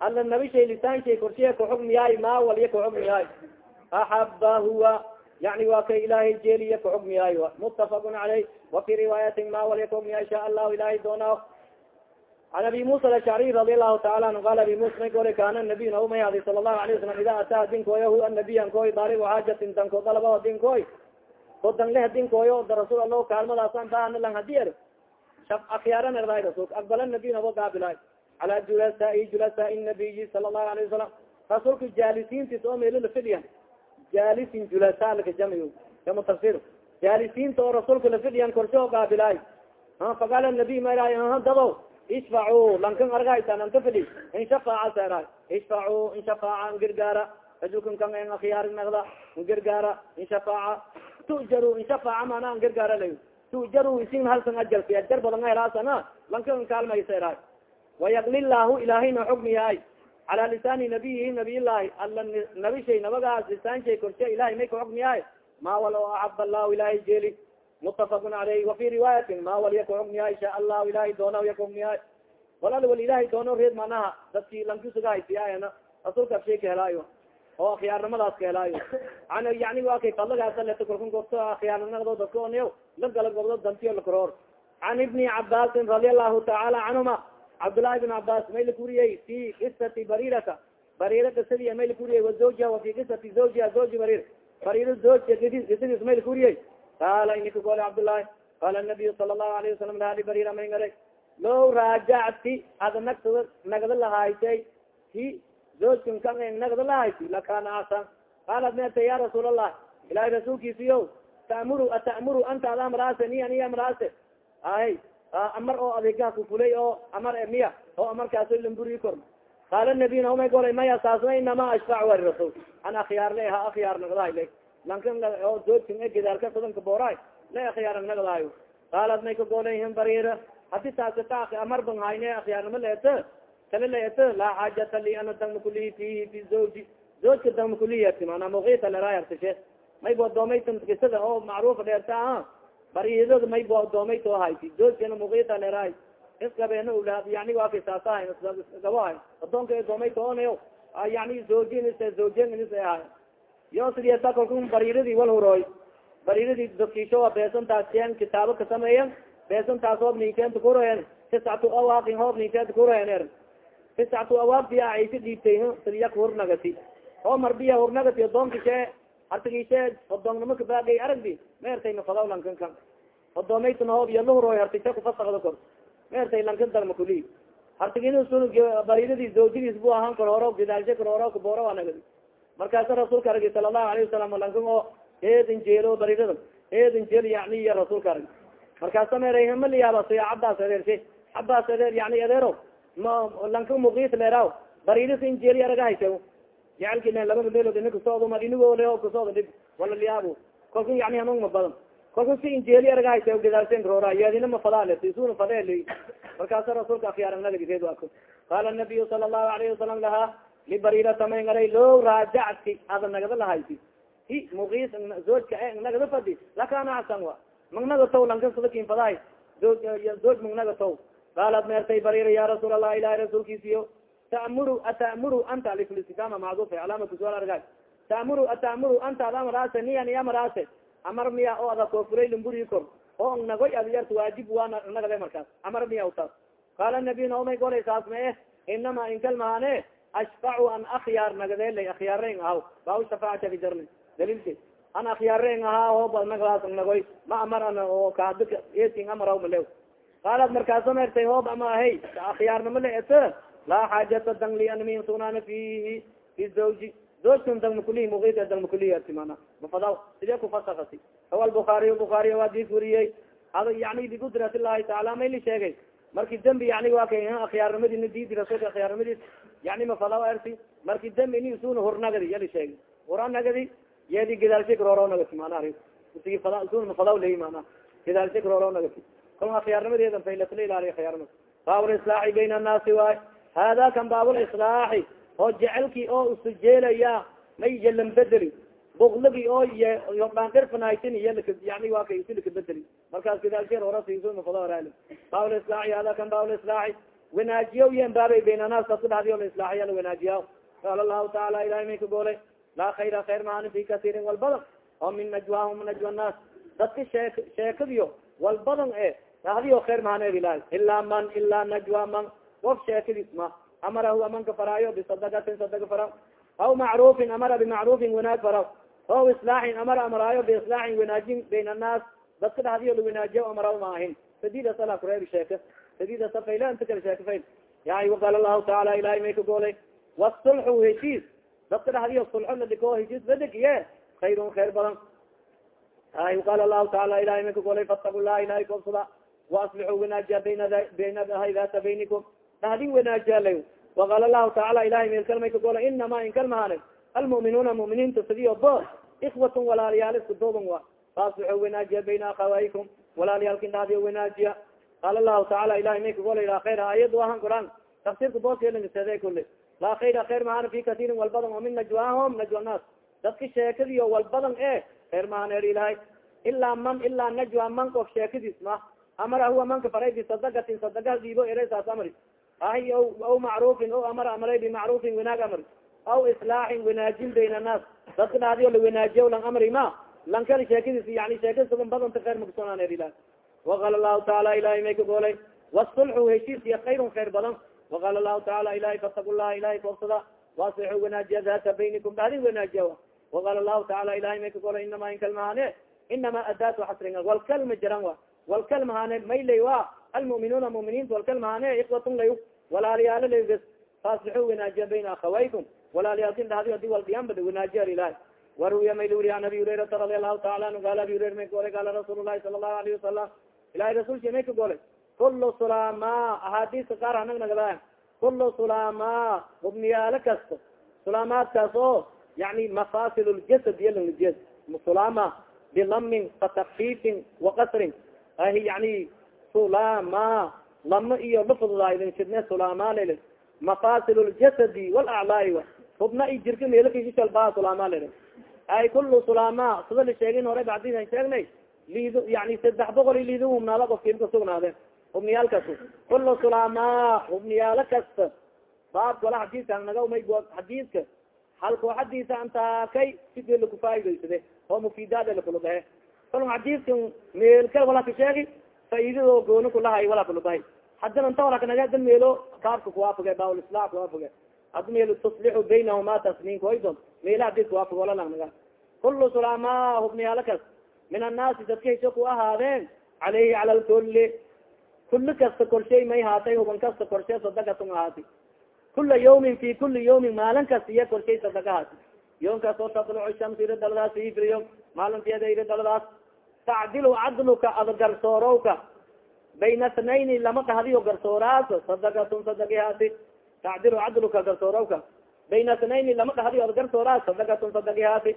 alla nabi shay lisaan shay korshiye ka xukmiyahay maa waliya ka xukmiyahay axaba huwa yani waa kay ilaahay jeeliya ka xukmiyahay mutafaqun caleyh wa fi riwaayatin ma waliya ka xukmiyahay insha allahu ilahay doonaa an abi musa alashcariy radi allahu taala anhu qala abi musa may gole kana nabiy nau may hadi sala allahu alayh wasalam ida ataa dinkoya hu anabiyan daaribu xaajatin danko dalaba dinkoy ko danle hadinkoyo da rasuul allah kaalmadaasan baana lang hadi er akhyaara nerdaay rasulka aqbala nabiy nabo gaabilay cala julasaai julasaai nabiyi sala allahu alayh wasalam rasuulka jaalisiintis oo meelo lafidhiyan jaalisin julasa lakajamiy kama tafsir jaalisiinta oo rasuulka lafidhiyan korsho gaabilay faqaala nabiy maraay dabo ishfacu lankan argaysan anta fidi in shafaaca seera ishfacu in shafaaca n gargaara rajulkan kan en akhiyaar nagda n gargaara in shafaaca tujaru in shafaaca mana an gargaara lay tujaru isin halsan ajarsi ajar badan helaasana lankan kaalmay seera wayaqli lahu ilaahayna xukmiyahay cala lisaani nabiyihi nabiyllahi alla nabi shay nabagaas lisaan shay korshe ilahay may ka xukmiyahay ma wal o axab allahu ilahay jeeli mutafaqun aleyh wafi riwaayatin ma wal yaka xukmiyahay insha allahu ilahay doona yaka xukmiyahay walal wal ilahay doono reed manaha. Dadki lankisugahaysiyayana rasuulka afshay ka helaayo oo akhyaarnimadaas ka helaayo an yani wa kay fadlagaasaleto kalkun gobto akhyaarnimado dadka onyo la gala gobdo dantiyo lakoroor can ibni cabaasin radi allahu taala canhuma cabdullahi ibn cabas may lakuriyey fi kisati barirata barira kisadiya may lakuriyey wazawjiha wa fi kisati zawjiha zawji barir barira zawjka kisadiis may lakuriyey qaala inika gole cabdullahi qaala nabiyu sala allahu alayhi wasalam laali barira may ngara low raajacti ada nagtada nagda lahaysay hi zoojkan kan nagda lahaysay lakana asan qaalat meta ya rasuul allah ilahay rasuulkiisiyo ta'muru ata'muru anta ada amraase ni aniya amraase ay amar oo adeegaha kufulay oo amar e miya oo amarkaaso lamburi kor qaala nabiy naumay golay maya saasna inama ashfac wari rasuul an akhyaar le ha akhyaar nagdahay lankan oo zoojkan e gedaalka sadanka booraay la akhyaar nagdaayo qaalat may ka golayhin barira hadi taasi ta amar ban hayne akhyaarnimo leete kala leete laa xaajata li ana dangma kulihi fihi fi zawji zawjka dangma kuliyati mana muqita leraayartashe may bo adoomeyta kisada oo macruufa dheerta a baridada may bo adoomay hayti zawjkana muqita leraay iskabeena ulaad yani waa kisaasahay gabohay adoonka adoomay toonayo yani zawjin zawjen ahay yo sidiasa kalku bariiradii wal hurooy bariiradii dadkiisho beesantaas seen kitaabo ka sameeyan beesantaas hoob ninkenta kuroen tiscatu awaaqin hoob ninkenta kuroen er tiscatu awaaq biya aysa dhiibtay sidiyak hurnagati oo marbiya hurnagati odoonkishe hartigishe odoonnimo kabaagay aragdi meertay mafadaw lankan kan. Odoomaytana hoob iyo lahurooy hartishe kufasakda kor. Meertay lankan darma kuli hartigin bariiradii zawjadiis bu ahaan kor horo gidaalshe kor horo kaboora waa nagadi markaasa rasuulka aragi sala allahu alayhi wasalam lankan oo eedin jeelo barirada eedin jeel yani iyo rasuulka arag markaasa meera maliyaaba siya cabaas adeershe cabaas adeer yani adeero lanka muqis leeraw bariris in jeeli aragahaysa jecelki laba meelood ina kasood madinigo kasood dhib wala liyaabo kalku yani hanung ma badan. Kolka si injeeli argahaysa gadaalsen roora yeedina ma fadaale isuna fadeel markaasa rasuulka akhyaarnagadigeed ako qaala nabiyu sala allahu alayhi wasalam lahaa libarirata may ngaray low raajacti ada nagada lahayti hi muis zoojka e nagada fadi lakana asan wa. Magnaga tow lankasadakin fadahay zooj magnaga tow qaalat meertay barira ya rasuul allah ilahi rasuulkiisiyo ta'muru atamuru anta aliflistikama macdufa calaamatu sual argay ta'muru atamuru anta ad amaraase niya niya maraase amar miya oo ada koofulay lumburi kor oo nagoy adyarta waajib waana nagade markaas. Amar miya taas qaala nabiy naomay golay saas ma eh inama inkalmahane ashfacu an akhyaar nagadela akhyaareng ahaw. Baa shafaacata kajarni dalilke an akhyaareng ahaa hooba nagdaas nagoy ma amar an oo kaadika esin amaraw malew qaalat markaasa mertay hoob ama hey akhyaarnama le et laa xaajata dang li an min sunana fihi fi zawji. Zoojkan dangmakulihi muqita dangmakulihi atimana mafadaw sidee kufasakasi rawa lbukaariy bukaariy waadis weriyey ada yani bigudrat illahi taala mayli sheegay. Marki dembi yani waa kay akhyaarnimadina diidi rasuulka akhyaarnimadiis yani mafadaw erti. Marki dembi ini isuna hornagadi yali sheegay. Horanagadi yeedi gidaalsik roronagati mana sigi fada isuna mafadaw leyi mana gidaalsik roronagati kal akhyaarnimadeeda faylatla ilaaliy akhyaarnimad baabul islaaxi bayna annaasi waay. Hada kan baabul islaaxi oo jecelki oo usujeelaya may yalan bedeli. Buklagi oo yodhaandirfanaytin iyo yani waa kay isi lakabedeli markaas gidaalsheer horasiisumafadaral baabul islaaxi hada kan baabul islaaxi. Wanaajiya yen baabay bayna naas kaska dhadiyo la islaaxiya la wanaajiya qaala lahu taala ilahay may ka goolay laa khayra khayr maani fi kasiirin walbadan oo min najwaahum najwa naas dadka sheek sheekadiyo walbadan e dhadiyo khayr mahaneed ilahay ilaa man ilaa najwa man. Of sheekadis ma amarahu amanka faraayo bisadagatin sadaga faraw aw macruufin amara bimacruufin wanaag faraw o islaaxin amara amaraayo biislaaxin wanaajin bayn annaas dadka dhadiyo la wanaajiya amaraw ma ahin sadida sala kureebi sheeke sadida safayla inta kale sheeke fayl. Yaay waqaala lahu taala ilahay may ka goolay wasulxu heshiis dadka dhadiyo sulxo ladiko heshiis badigiye khayrun khayr badan. Ay waqaala lahu taala ilahay may ka goolay fattaku lah ilahay koobsada waaslixuu wanaajiya bayna bayna data baynikum dhadin wanaajiya waqaala lahu taala ilahay meelkalmay ka gola inama inkalmahane almu'minuuna mu'miniinta sidiyo bo ikwatun walaalayaal isku duuban wa faaslixuu wanaajiya bayna akhawaykum walaalayaalkin dhadiyo wanaajiya qaala lahu taala ilahay may ka gola ilaa khayr ayad ahan quraan tafsirka booskeelangasede kule laa khayra khayr mahana fi katiirin walbadan oo min najwaahom najwa naas dadka sheekadiyo walbadan e khayr mahan er ilahay ilaa man ilaa najwa man of sheekadiis ma amara huwa manka faray bisadagatin sadaga diibo eresaas amri ahy aw macruufin o amar amray bimacruufin wanaag amri aw islaaxin wanaajin bayn annaas dadka dhadiyo la wanaajiya lang amri ma lankali sheekadiis yani sheekada sugan badanta khayr makusoonaan er ilahi waqaala lahu taala ilahay may ka goolay wasulxu heshiis iyo khayrun khayr badan waqaala lahu taala ilahay fattaku llaha ilahay koobsada waasixu wanaajiya data baynikum dhadin wanaajiya waqaala lahu taala ilahay may ka goolay inama inkalmahane inama adaatu xasrin walkalma jiran wa walkalmahane maylay wa almu'minuuna muminiinta walkalmahane ikwatun lay walaalayaalo lay bes faaslixu wanaajiya bayna akhawaykum walaalayaalkin dhadi adi waldiyanbad wanaajiya ilahi waruya mayl wuri an abi hurairata radi allahu taala anhu qaala abi hurayra may ka golay qaala rasuul lahi sala allahu alayhi wasalam ilahi rasulki may ka golay kulu sulama axaadiiska qaar hanag nagdaa kulu sulama hubniyaalo kasta sulaamaadkaas oo yani mafasil ljasad yalangjeed sulama bilamin fatakfifin wakasrin ahi yani sulama lama iyo lafududaaydin sidne sulama lele mafasil ljasadi walaclaai hubna i jirka meelakishalbaa sulama lele ay kulu sulama sida la sheegin hore bacdian sheegnay liid yani saddex boqol i liid hubnaala qofkiim ka sugnaadeen hubniyaal kasta kulu sulama hubniyaalo kasta baabka wala xadiiska naga may xadiiska halkoo xadiisa antaakay sidii lakufaa'idaysade oo mufidaada lakulubahe kal xadiiska meelka wala ka sheegi faaidado gooni kulahay wala kulubahay haddana inta wala kanaga da meelo kaabka kuwaafoge bawlisla kuwaafoge hadda meel tuslixu baynahuma tasniinkoydon meela hadis kuwaafog wala langnaga kulu sulama hubniyaalo kas min annaasi dadka ku ahaadeen caleyhi cala lkuli kuli kasta korshay may haatay huban kasta korshe sadakatun ahaati kula yawmin fi kuli yawmin maalin kasta iya korshay sadaka haati yoomkaas oo tatlucu shams iri daladaas ifriyo maalinteeda iri daladaas tacdilu cadluka ada garsoorowka. Bayna tnayni lama dhahdiyo garsooraas sadakatun sadaki haati tacdilu cadluka garsoorowka. Bayna tnayni lama dhahdiyo ada garsooraas sadakatun sadaki haati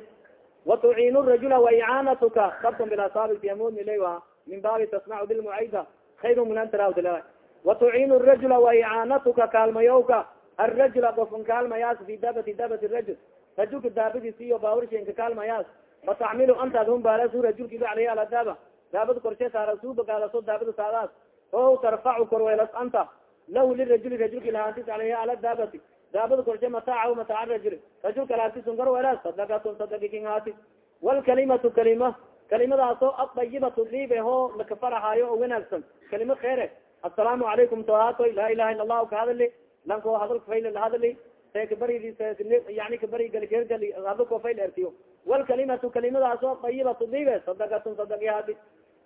watuciin rajula waicaanatuka sabtun bilasaabi yamudnila min baabi tasmacu bilmucayda khayr min an tarawdila watuciin rajula waicaanatuka kaalmayowka. Arajula gofkan kaalmayaas fi dabati dabati rajul. Rajulka daabadiis iyo kaalmayaas fatacmilu antaad humbaalasu rajulkiba aleyh ala daaba? Daabada korshe saara subagaadaso daabada saadaas. O tarfacu korweelas anta? Lahu lirajuli rajulki lahantis aleyhi ala daabati. Daabada korshe mataaca mataaca rajul rajulka lahantisun korweelas sadakatun sadakikinghaati walkalimatu kalima kalimadaasoo adayibatu dhiibe ho lakafarahayo oo wanaagsan. Kalima kheere. Asalaamu calaykum tohatoy laa ilaha ila allahu kahadali lanko hadalka fayl lahadali see kabari yani kabari galgergali hadalko fayl ertiyo walkalimatu kalimadaasoo dayibatu dhiibe sadakatun sadakihadi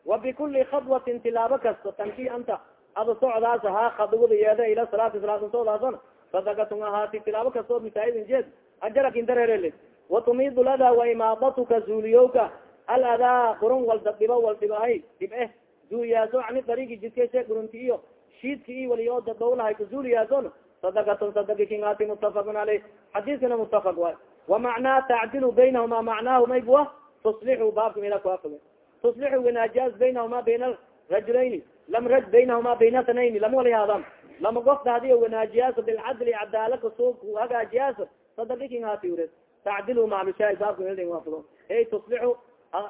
wabikuli khadwatin tilaabo kasta tanki anta ada socdaas haa khadwada yeeda ila salaati salaatan socdaasan sadakatun ahaati tilaabo kastoo misaa'idin jeed ajarakin dareerele watumidu lada waimaadatuka zuuliyowka al adaa qurun wal dadhibo wal dhibahay dhib eh zuuliyaaso ani darigi jidkase qurunti iyo shiidka i waliyo dadowlahay kazuuliyaason sadakatun sadakikingati mutafakun aleyh xadiiskana mutafak waay wamacnaa tacdilu baynahuma macnaahu maybua tuslixu baabka mila kuafage tuslixu wanaajiyaas baynahuma bayna rajulayn lam raj baynahuma bayna tanayn lama wali haadam lama gofta hadi wanaajiyaas bilcadli cadaala kasu hagaajiyaas sadakiking hati ured tacdilu maclushaa baabka milafado hey tuslixu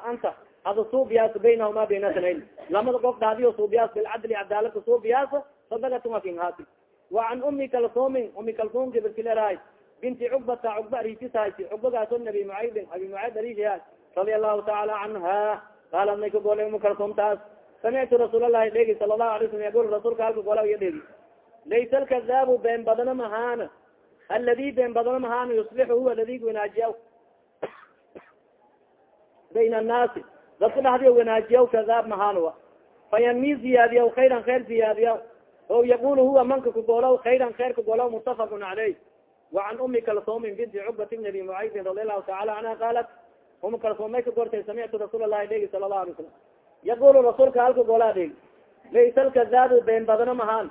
anta ada suubiyaas baynahuma bayna tanayn lamada gofta hadiyo suubiyaas bilcadli cadaala kasuubiyaas sadakatun hati wa can umi kalsumin umi kalsum gabartilerahay binti cukbata cukba aritisahaysi cukbagaaso nabi mucaydin abi mucayd arisha radia allahu taala canha qaalat may ka goolay umu kalsum taas samictu rasuul allahi dhegi sala lahu alay slam yaqul rasuulka halka goola iyo dhegi laysa alkadaabu been badana mahaana aladi been badana mahaana yuslixu huwa ladi wanaajiya bayna annaasi dadka dhahdiya wanaajiya kadaab mahaanwa fayanmi ziyaadiya khayran khayr ziyaadiya o yaqul huwa manka kagoolaw khayran khayr kagoolaw mutafaqun caleyh wacan umi kalsumin binti cukbat bn abi mucaydin radi allahu taala canha qaalat uma kalsuum may ka gortay samictu rasuul allahi dhegi sala lahu alay salam yaqulu rasuulka halka goolaa dhegi laysa alkadaabu been badano mahaan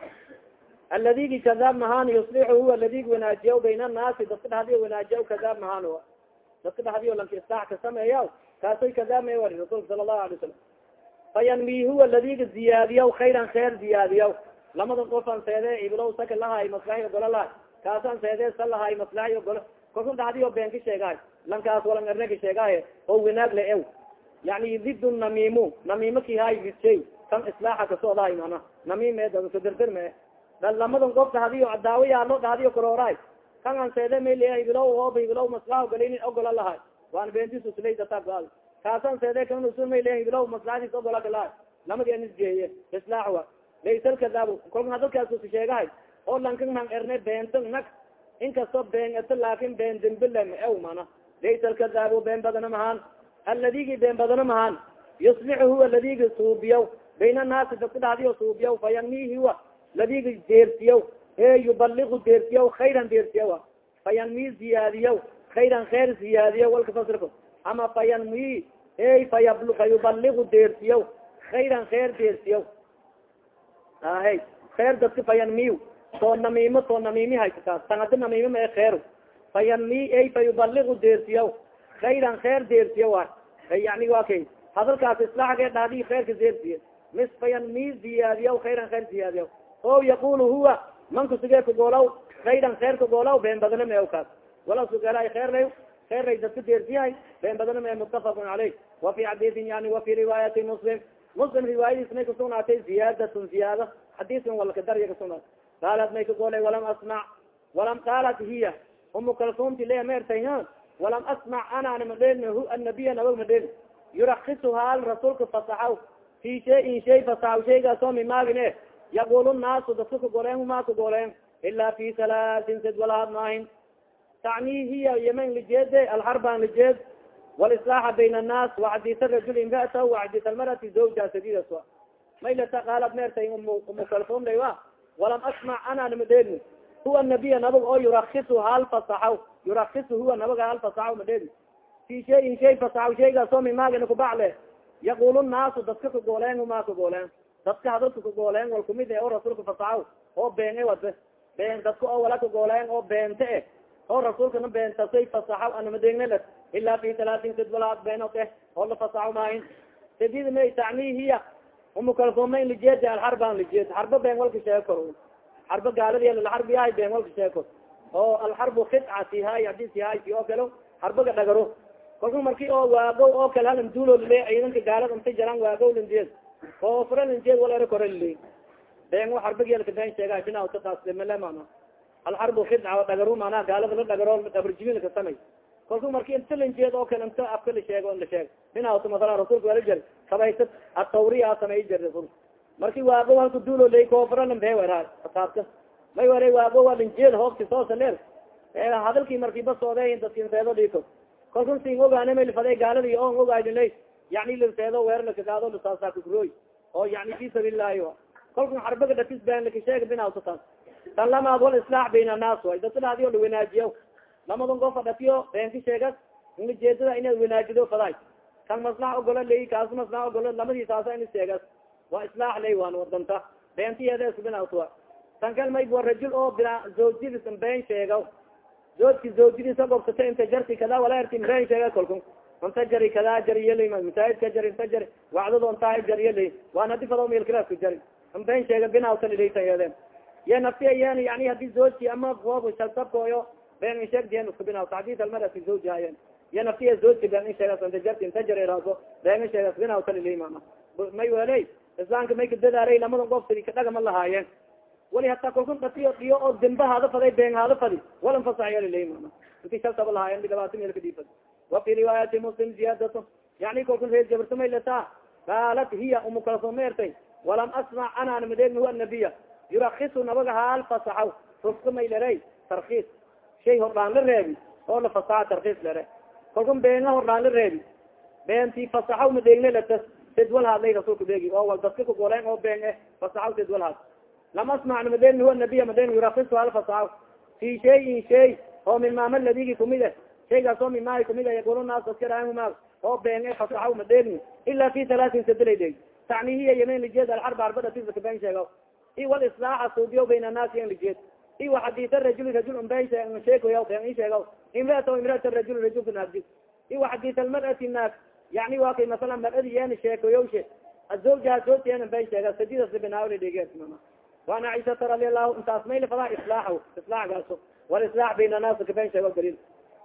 aladigi kadaab mahaan yuslixu huwa ladigi wanaajiya bayna annaasi dadka dhahdiyo wanaajiya kadaab mahaan dadka dhahdiyo lanka islaax ka sameeya kaasoy kadaab may wari rasuulka sala allahu alay salam fayanmi huwa ladiga ziyaadiya khayran khayr ziyaadiya lamada qofan seede iblow saka lahay maslaxi ogolo lahay kaasan seede sa lahay maslaxi ogolo kolka dhahdiyo been ka sheegahay lankaas walan ka sheegahay oo wanaag le ew. Yani did namimo ki hay lidshay kan islaaxa kasoodahay mana namim e kadirdir me lamadan qof dhahdiyo daawo yaalo dhahdiyo korooraay kan an seede mayleya ibilow ooba ibilow maslaxa ogoleynin ogola lahay. Waan beentis uslaydata goal kaasan seede kan usul mayleya ibilow maslaxadiis ogola kalahay lamadi an isgeeye islaax wa laysa lkadaab kolka hadalkaas sheegahay oo lankan han erne beenta nag inkastoo been eto laakin been dembile ma ew mana laysa lkadaabu been badana mahaan aladigi been badana mahaan yuslixu huwa ladigi suubiyaw bayna annaasi dadka dhahdiyo suubiyaw huwa ladigi deersiyaw e yubaligu deersiyaw khayran deersiyawa fayanmi ziyaadiyaw khayran khayr ziyaadiyaw walka fasirko ama fayanmi e fayab fayubaligu deersiyaw khayran khayr deersiyaw ahe khayr dadka fayanmiy too namimo too namimi haysataa tangadi namimi ma e khayr fayanmi e fayubaligu deersiyaw khayran khayr deersiya wa yani wa kay hadalkaas islaaxge dhadi khayrka deersiya mis fayanmi ziyaadiyaw khayran khayr ziyaadiyaw. O yaqul huwa manka suge kagoolaw khayran khayr kagoolaw been badana ma kaas. Wala sugela khayr lay dadka deersiyahay been badana ma mutafaqun caleyh wa fi xadiisin yani wa fi riwaayati muslim. Muslim riwaayadiis may kasugnaatay ziyaadatun ziyaada. Xadiiskan walkadarya kasugnaat qaalat may kagoolay walam asmac walam qaalat hiya umu kalsumti le maertay walam asmac anana madheln hu annabiya nabag madheln yurakisu haal rasuulka fasaxaw fi shayin shay fasaxaw shaygaasoo mimaagine yaqul naasu dadka kagoleen huma kagoleen ila fi salaatin sid walaad maahin tacni hiya yemen lijeede alxarbaan lijeed walislaaxa bayna annaas wacdita rajul imrata wacdita almarati zawja sadidas wa maylata qaalat meertay umu kalsumday wa walam asmac anana madhelni huwa nabiya nabag oo yurakisu hal fasaxaw yurakisu huwa nabaga hal fasaxaw madheli fi shayin shay fasaxaw shaygaasoo mimaagina kubacle yaqul naasu dadka kagooleen huma kagooleen dadka hadalka kagooleen wal kumid e oo rasuulka fasaxaw oo been e wade been dadka oo wala kagooleen oo beente e oo rasuulkana beentasay fasaxaw anamadeegnalas ilaa fi talaatin sidbalaad beenood eh oo la fasaxo maahin sadid may tacni hiya umukalsooma in lijeed alxarba an lijeed xarba been walka sheego kor xarba gaaladi alxarbi yahay been walka sheego kor oo alxarbu khidcati hay haddii si hay si oo kale xarbaga dhagaro. Kolka marki oo waagow oo kale halan duulo lile ciidanka gaalada inta jaraan waagow linjeed oo fura linjeed wal ere kore lile been wa xarbagiyalka been sheega binawtataasmale mana alxarbu khidca dhagaro manaa gaalada la dhagaro dhabarjibinka samay kolku marki inta linjeed oo kale inta afka la sheego la sheeg binawta masala rasulka wala jer kabaysad atawriya samay jer rasulka marki waago halka duulo ley koofralan bee wera asaabka may were waago waa linjeed hoogti soosa leer. Hadalkii marki basooday dadkinseedo dhiko kalkun sin ogaane may lifaday gaaladi on ogaadinlay yani liseedo weer lakagaado lisaasakuroy oo yani fi sabiililahi kalkun xarbaga dhatis been lakasheega binawta taas tan. Lamaad wal islaax bayn annaas way dadka dhadiyo la wanaajiyo lamadan gofa dhatiyo beenka sheegas ujeedada inaad wanaajido faday kan maslax ogolo ley kaas maslax ogolo lamadii saasa in sheegas waa islaax ley waan wadanta beentiyeeda isku binawta tan kal may wa rajul oo bila zawjadiisan been sheega zoodki zawjadiisa gobsata inta jarti kada wala been sheega kalkun inta jari kada jariyaley masaajidka jari inta jari wacdado intaa jariyaley waan hadi fado meelkilaasku jari. Been sheega binawta lilaytayeden ya naftiya yan yani haddii zoojki ama foob shalsabkooyo been in sheegdiyen isku binawta hadis almarati zawji hayen ya naftiya zoojki been in sheegas inta jarti inta jari raaso been in sheegas binawta lilay mama may weley islaamka may kadadaalay lamadan gobsadi kadhagama lahaayeen wali hataa kalkun dhatiyo dhiyo oo demba haada faday been haada fadi walan fasaxyalilay mama inti shaltaba lahaayen dhigabaati meelka dhiifad wa fi riwaayati muslim ziyadato yani kalkun reer jabartamay lataa qaalat hiya umukalsomeertay walam asmac anaan madeegna huwa nabiya yurakisu nabaga haal fasaxaw rufka may lere tarkiis shay hordhaan la reebi oo la fasaxa tarkiis lere kalkun beenga hordhaan la reebi beenti fasaxaw madeegne latas sidwal haadlay rasuulka beegi oo wal dadka kugoleen oo been eh fasaxaw sidwal haad lam asmac madeegna huwa nabiya madeegna yurakisu hal fasaxaw fi shayin shay oo min maama ladigi kumid eh shaygaas oo mimaay kumid eh yaqulu naas dadka raahuma oo been eh fasaxaw madeegni ila fi talaatin sadalaydeg tacni hiya yemen lijeed alxarba arbadatisaka been sheega i wal islaaxa suudiyo bayn annaasi an lijeed i wa xadiis rajuli rajul been i sheega imraata imraat rajul rajulka naagdi i wa xadiis almar'ati naag yani wa kay masalan mar'adi yeena sheekoyowshe azawjaha zoojteena been sheega sadidas binaawli dhege waana caishata radi allahu intaas may lafadaa islaax islaaxgaaso walislaax bayn annaasi ka been sheego daliil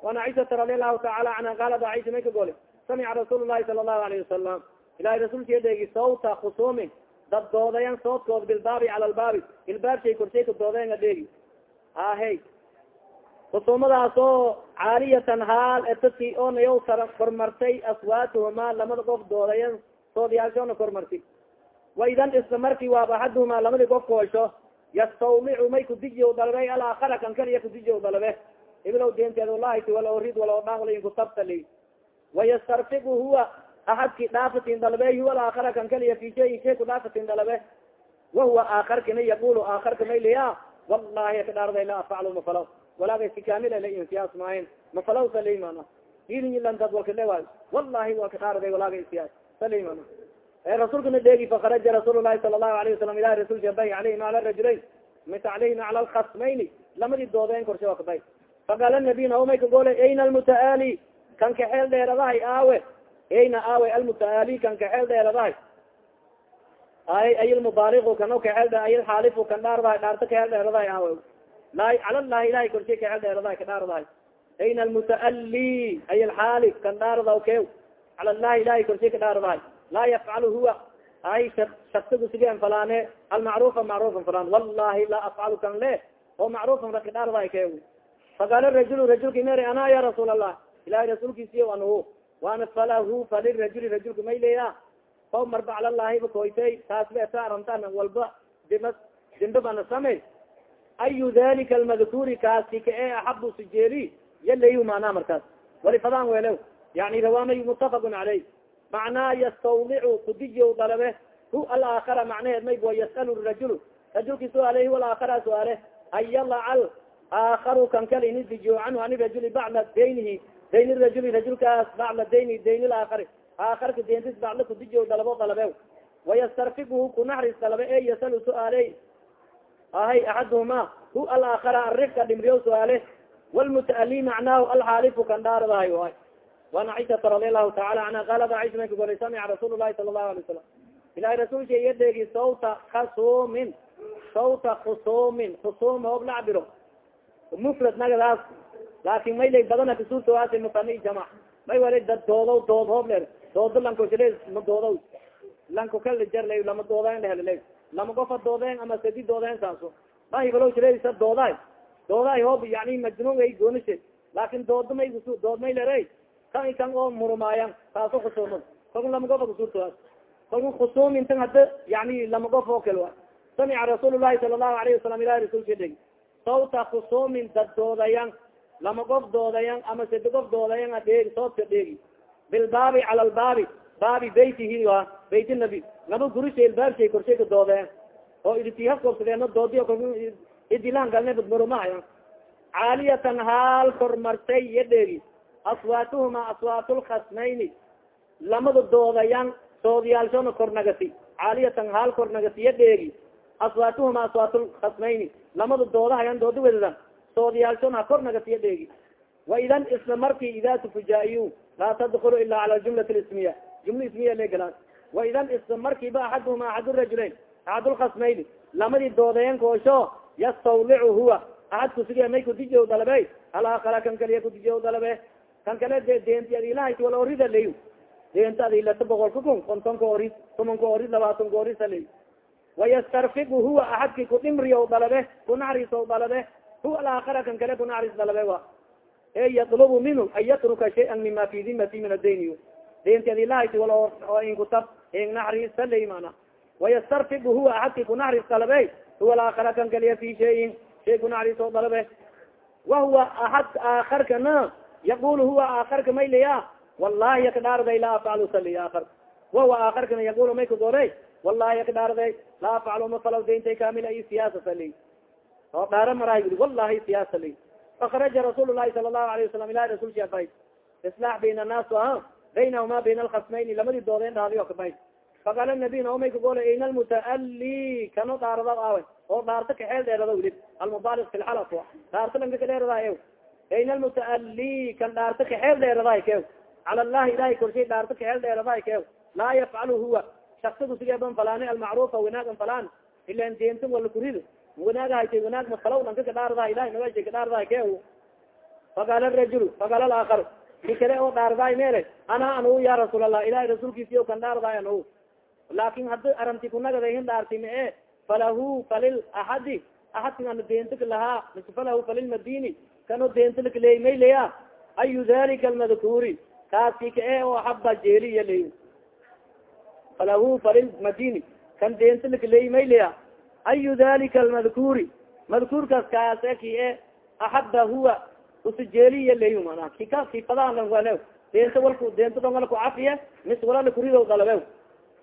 waana caishata radi allahu taala canha qaalat caisha may ka gole samica rasuul lahi sala allahu alayhi wasalam ilahay rasuulka dheegi sawta khusuumin dad doodayan soodkood bilbaabi cala lbaabi ilbaabshay korshay ka adheegi ahey khusuumadaas oo caaliyatan haal etasi oo nayaw kormartay aswaatuhuma lamada qof doodayan soodyaalshoona kormarti wa idan isla marki waaba axaduhuma lamadi qof koosho yastawmicu may kudijiy dalbe alaakhara kan kaliya kudijiy dalbe. Ibilow deenteed walahati wala orid wala odhaan kutabtali wayastarfigu huwa aadki dhaafatin dalbe huwa alaakhara kan kaliya fi shayin shay ku dhaafatin dalbe. Wahuwa aakarkina yaqulu aakarka mayliya wallahi kadhaarday la afaclu mafalaw walaaga si kamil la insiyaas maahin mafalaw salimana ilinilantad walkalewaay wallahi waa kadhaarday walaaga insiyaas salimana rasuulkana dheegi fakaraja rasuul lahi sala lahu alayه wasalam ilahi rasulka bay alayhim ala rajulayn. Mis alayhim ala lkasmayni lamadii doodeen korshe waa kabay faqaala nabiy naomay kagoole ayna almuta'aali? Kan kaxeel dheeradahay aawe. Ayna aawe almuta'aali kan kaxeel dheeradahay ay ay lmubaaligu kan kaxeel ay xaalifu kan dhaardahay dhaarta kaxeel dheeradahay aawe. La cala llahi ilahay korshe kaxeel dheeradahay ka dhaardahay. Ayna almuta'ali ay alxaalif kan dhaarda kew. Cala llahi ilahay korshe ka dhaardahay. Laa yafcal huwa. Ay shaksigu sigeen falane almacrufa macrufan falan wallahi la afcalu kan le oo macrufan rakidhaarda ke faqaala rajul rajulka mer ana ya rasuul allah ilahay rasuulkiisiy anhu waana falahu falirajuli rajulka may leya o marba calalahi ba koytay taas ba sa arantan walba dima dimba bana samay ayu dalika almadkuri kaasi ka e axabu sijeeli yalayu maanaa markaas. Wali fadaan welew yani rawaamay mutafaqun caleyh macnaa yastawdicu kudijiy dalabe hu alaakhara macnaheed may wa yas'al rajul rajulki suaale hu alaakhara suaale an yalacal aakaru kan kal ini dijiyo canhu ani bacda daynihi dayn rajuli rajulkaas bacda dayni dayn laakari aakarka deentis bacda kudijiyo dalabo dalabe wayastarfiguhu kunaxris dalabe e yasal suaale ahay axaduhuma hu alaakhara arifka dhimriyo suaale wlmutaali macnaahu alxaalifu kan dhaaradahay waay wan caishata radi allahu taala anha qaalat aisha may ka golay samica rasuul lahi sala lahu alay salam ilahi rasuulsha iya dheegi sawta khasumin sawta khusumin khusum hoob la cabiro mufrad nagadaas laakin may lay badana kasuurtawaas mufani jamac may wala dad doodow dood hoob le doodo lankosle ma doodow lanko kala jarla lama doodeen dhehel lama gofa doodeen ama sadi doodeen saaso mahibalo jiresa dooday dooday hoob yani majnun ay goonishe laakin doodo may dood may lere kan i kan oo murumaayan taaso khusuumad kalku lama gofa kasuurtawaas kalku khusuum intan hada yani lama gof oo kale wa samica rasuul lahi sala lahu alayhi wasalam ilahi rasulka dhegi sawta khusuumin dad doodayan lama gof doodayan ama sadi gof doodayan adheegi soodka dheegi bilbaabi cala lbaabi baabi beytihi a bayt nabi laba gurisha ilbaabshay korshay ka doodeen oo iditihafkoobsadeeno doodiyo kalku idilaan galne badmurumahaya caaliyatan haal kormartay iyo dheegi aswaatuhuma aswaatulkhasmayni lamada doodayan soodiyaalshona kornagati caaliyatan haal kornagati iyo dheegi aswaatuhuma aswaatulkhasmayni lamada doodahayan doodi wedadan soodiyaalshona ha kornagati iyo dheegi wa idan isla marki ida tufujaa'iyu laa tadkulu ila cala jumlat ismiya jumla ismiya le galaan wa idan isla markiiba axaduhuma axad rajulayn axad lkhasmayni lamadii doodayan koosho yastawlicu huwa axad kusiga may kudijo dalabe alakara kan kaliya kudijo dalabe kan kale de deenti adilahat wala orida ley deenta adilata boqolka kun kontonka orid tumanka orid labaatanka orisa ley wayastarfigu huwa axadki kudhimriyo dalabe kunaxriso dalabe huwa alakara kan kale kunaxris dalabe wa e yatlubu minhu an yatruka shayئa mima fi dimati min adayni deenti adilahati wala inkutab ingnaxrisa ley mana wayastarfigu huwa axadki kunaxris dalabe huwa alakara kan kaliya fi shayin shay kunaxriso dalabe. Wahuwa axad aakarkana yaqul huwa aakarka maylaya wallahi yakadhaarday la afcalu sali aakar wahuwa aakarkana yaqul may kagooley wallahi yakadhaarday la afcalu ma falaw dayntay kamil ay siyaasa sali oo dhaara maraay ui wallahi siyaasa li fakaraja rasuul lahi sala lahu alayه wasalam ilahi rasul shabay islaax bayn annaas a baynahuma bayn alkhasmayni lamadii doodeen dhaadi o kabay faqaala nabiy naomay kagoole ayn almutaali kano dhaarada aawe oo dhaarta kaxeel dheerada wilid almubalik fi lxalaf dhaarta lanka ka dheerada ew ayn almutaali kan dhaarta kaxeel dheeradaay kew cala llahi ilahay korshay dhaarta kaxeel dheeradaay kew laa yafcalu huwa shaksigu sigeeban falaani almacrufa wanaagan falaan ilan deentan wala kurido wanaagahaytay wanaag mafalaw lanka kadhaaradaha ilahay nagashay kadhaaradahay ke faqaala rajul faqaala alaakar ki kale oo dhaaradaay meele ana anugu ya rasuul allah ilahay rasuulkiisiyo kan dhaaradaay anugu laakin haddi aranti kunagadahin dhaarti ma e falahu falil axadi axadkan ana deentak lahaa mis falahu falilmadini kano deentalak ley mayleya ayu dalika almadkuuri. Kaasi ka e oo axaba jeeliya ley falahu falilmadini kan deentalak ley mayleya ayu dalika almadkuuri madkuurkaas kaase ki e axaba huwa usijeeliya ley mana kika kifadalan wale deenta walku deenta don wala kucafiye mis wala lakurido dalabe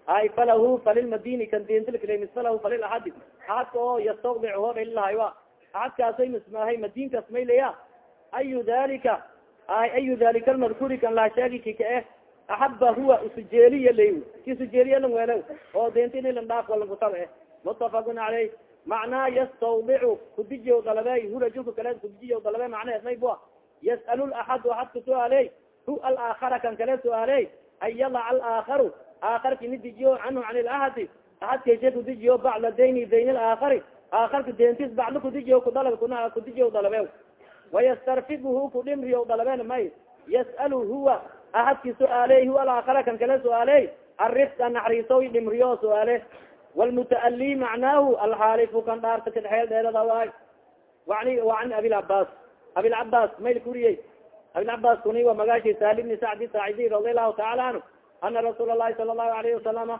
ay falahu falilmadini kan deentalakle mis falahu falil axadi axadka oo yastawdic hoo dhalilahay wa axadkaasay mismaahay madinkaas maylaya ayu dalika ay ayu dalika almadkuuri kan laa sheegi kika eh axaba huwa usujeeliya ley ki sujeeliyalan wele oo deenta inilan dhaaf walan kutab mutafaqun caleyh macnaa yastawdicu kudijiy dalabe hu rajulka kale kudijiy dalabe macnaheed may bua yas'al laxadu axadka su'aaley hu alaakara kan kale su'aaley an yadaca alaakaru aakarka ini dijiyo canhu can ilaahadi axad kayshe kudijiyo bacda dayni dayn laakari aakarka deentis bacda kudijiyo kudalab kuna kudijiyo dalabe wayastarfibuhu kudhimriyo dalaben may. Yas'al huwa axadki su'aaley hu alaakara kan kale su'aaley arifka naxriiso dhimriyo su'aale wlmutaali macnaahu alxaalifu kan dhaarta kadhexeel dheerada waay wani an abilcabaas abilcabaas mayl kuriyey abilcabaas kuni wa magashi sahal ibni sacdi saacidi radi allahu taala canhu ana rasuul lahi sala allahu alayhi wasalama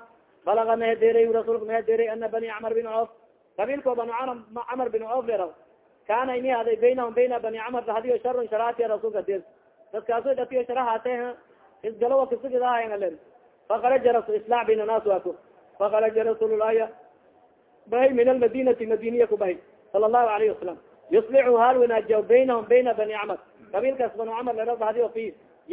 balaga mahederey rasulka mahederey ana bani camar bin coof qabiilko bani camar bin coof lera kaana ini haday baynahum bayna bani camar hadiyo sharun sharaatiya rasulka des dadkaaso dhatiyo sharahaate isgalo wakasigidahayan fakaraja rasul islaax bayna naas waako fakaraja rasuullahi bahay min almadinati madiniya ku bahay sala allahu alayhi wasalam yuslixu hal wanaajiya baynahum bayna bani camar qabiilkaas banu camar lerabahadi fi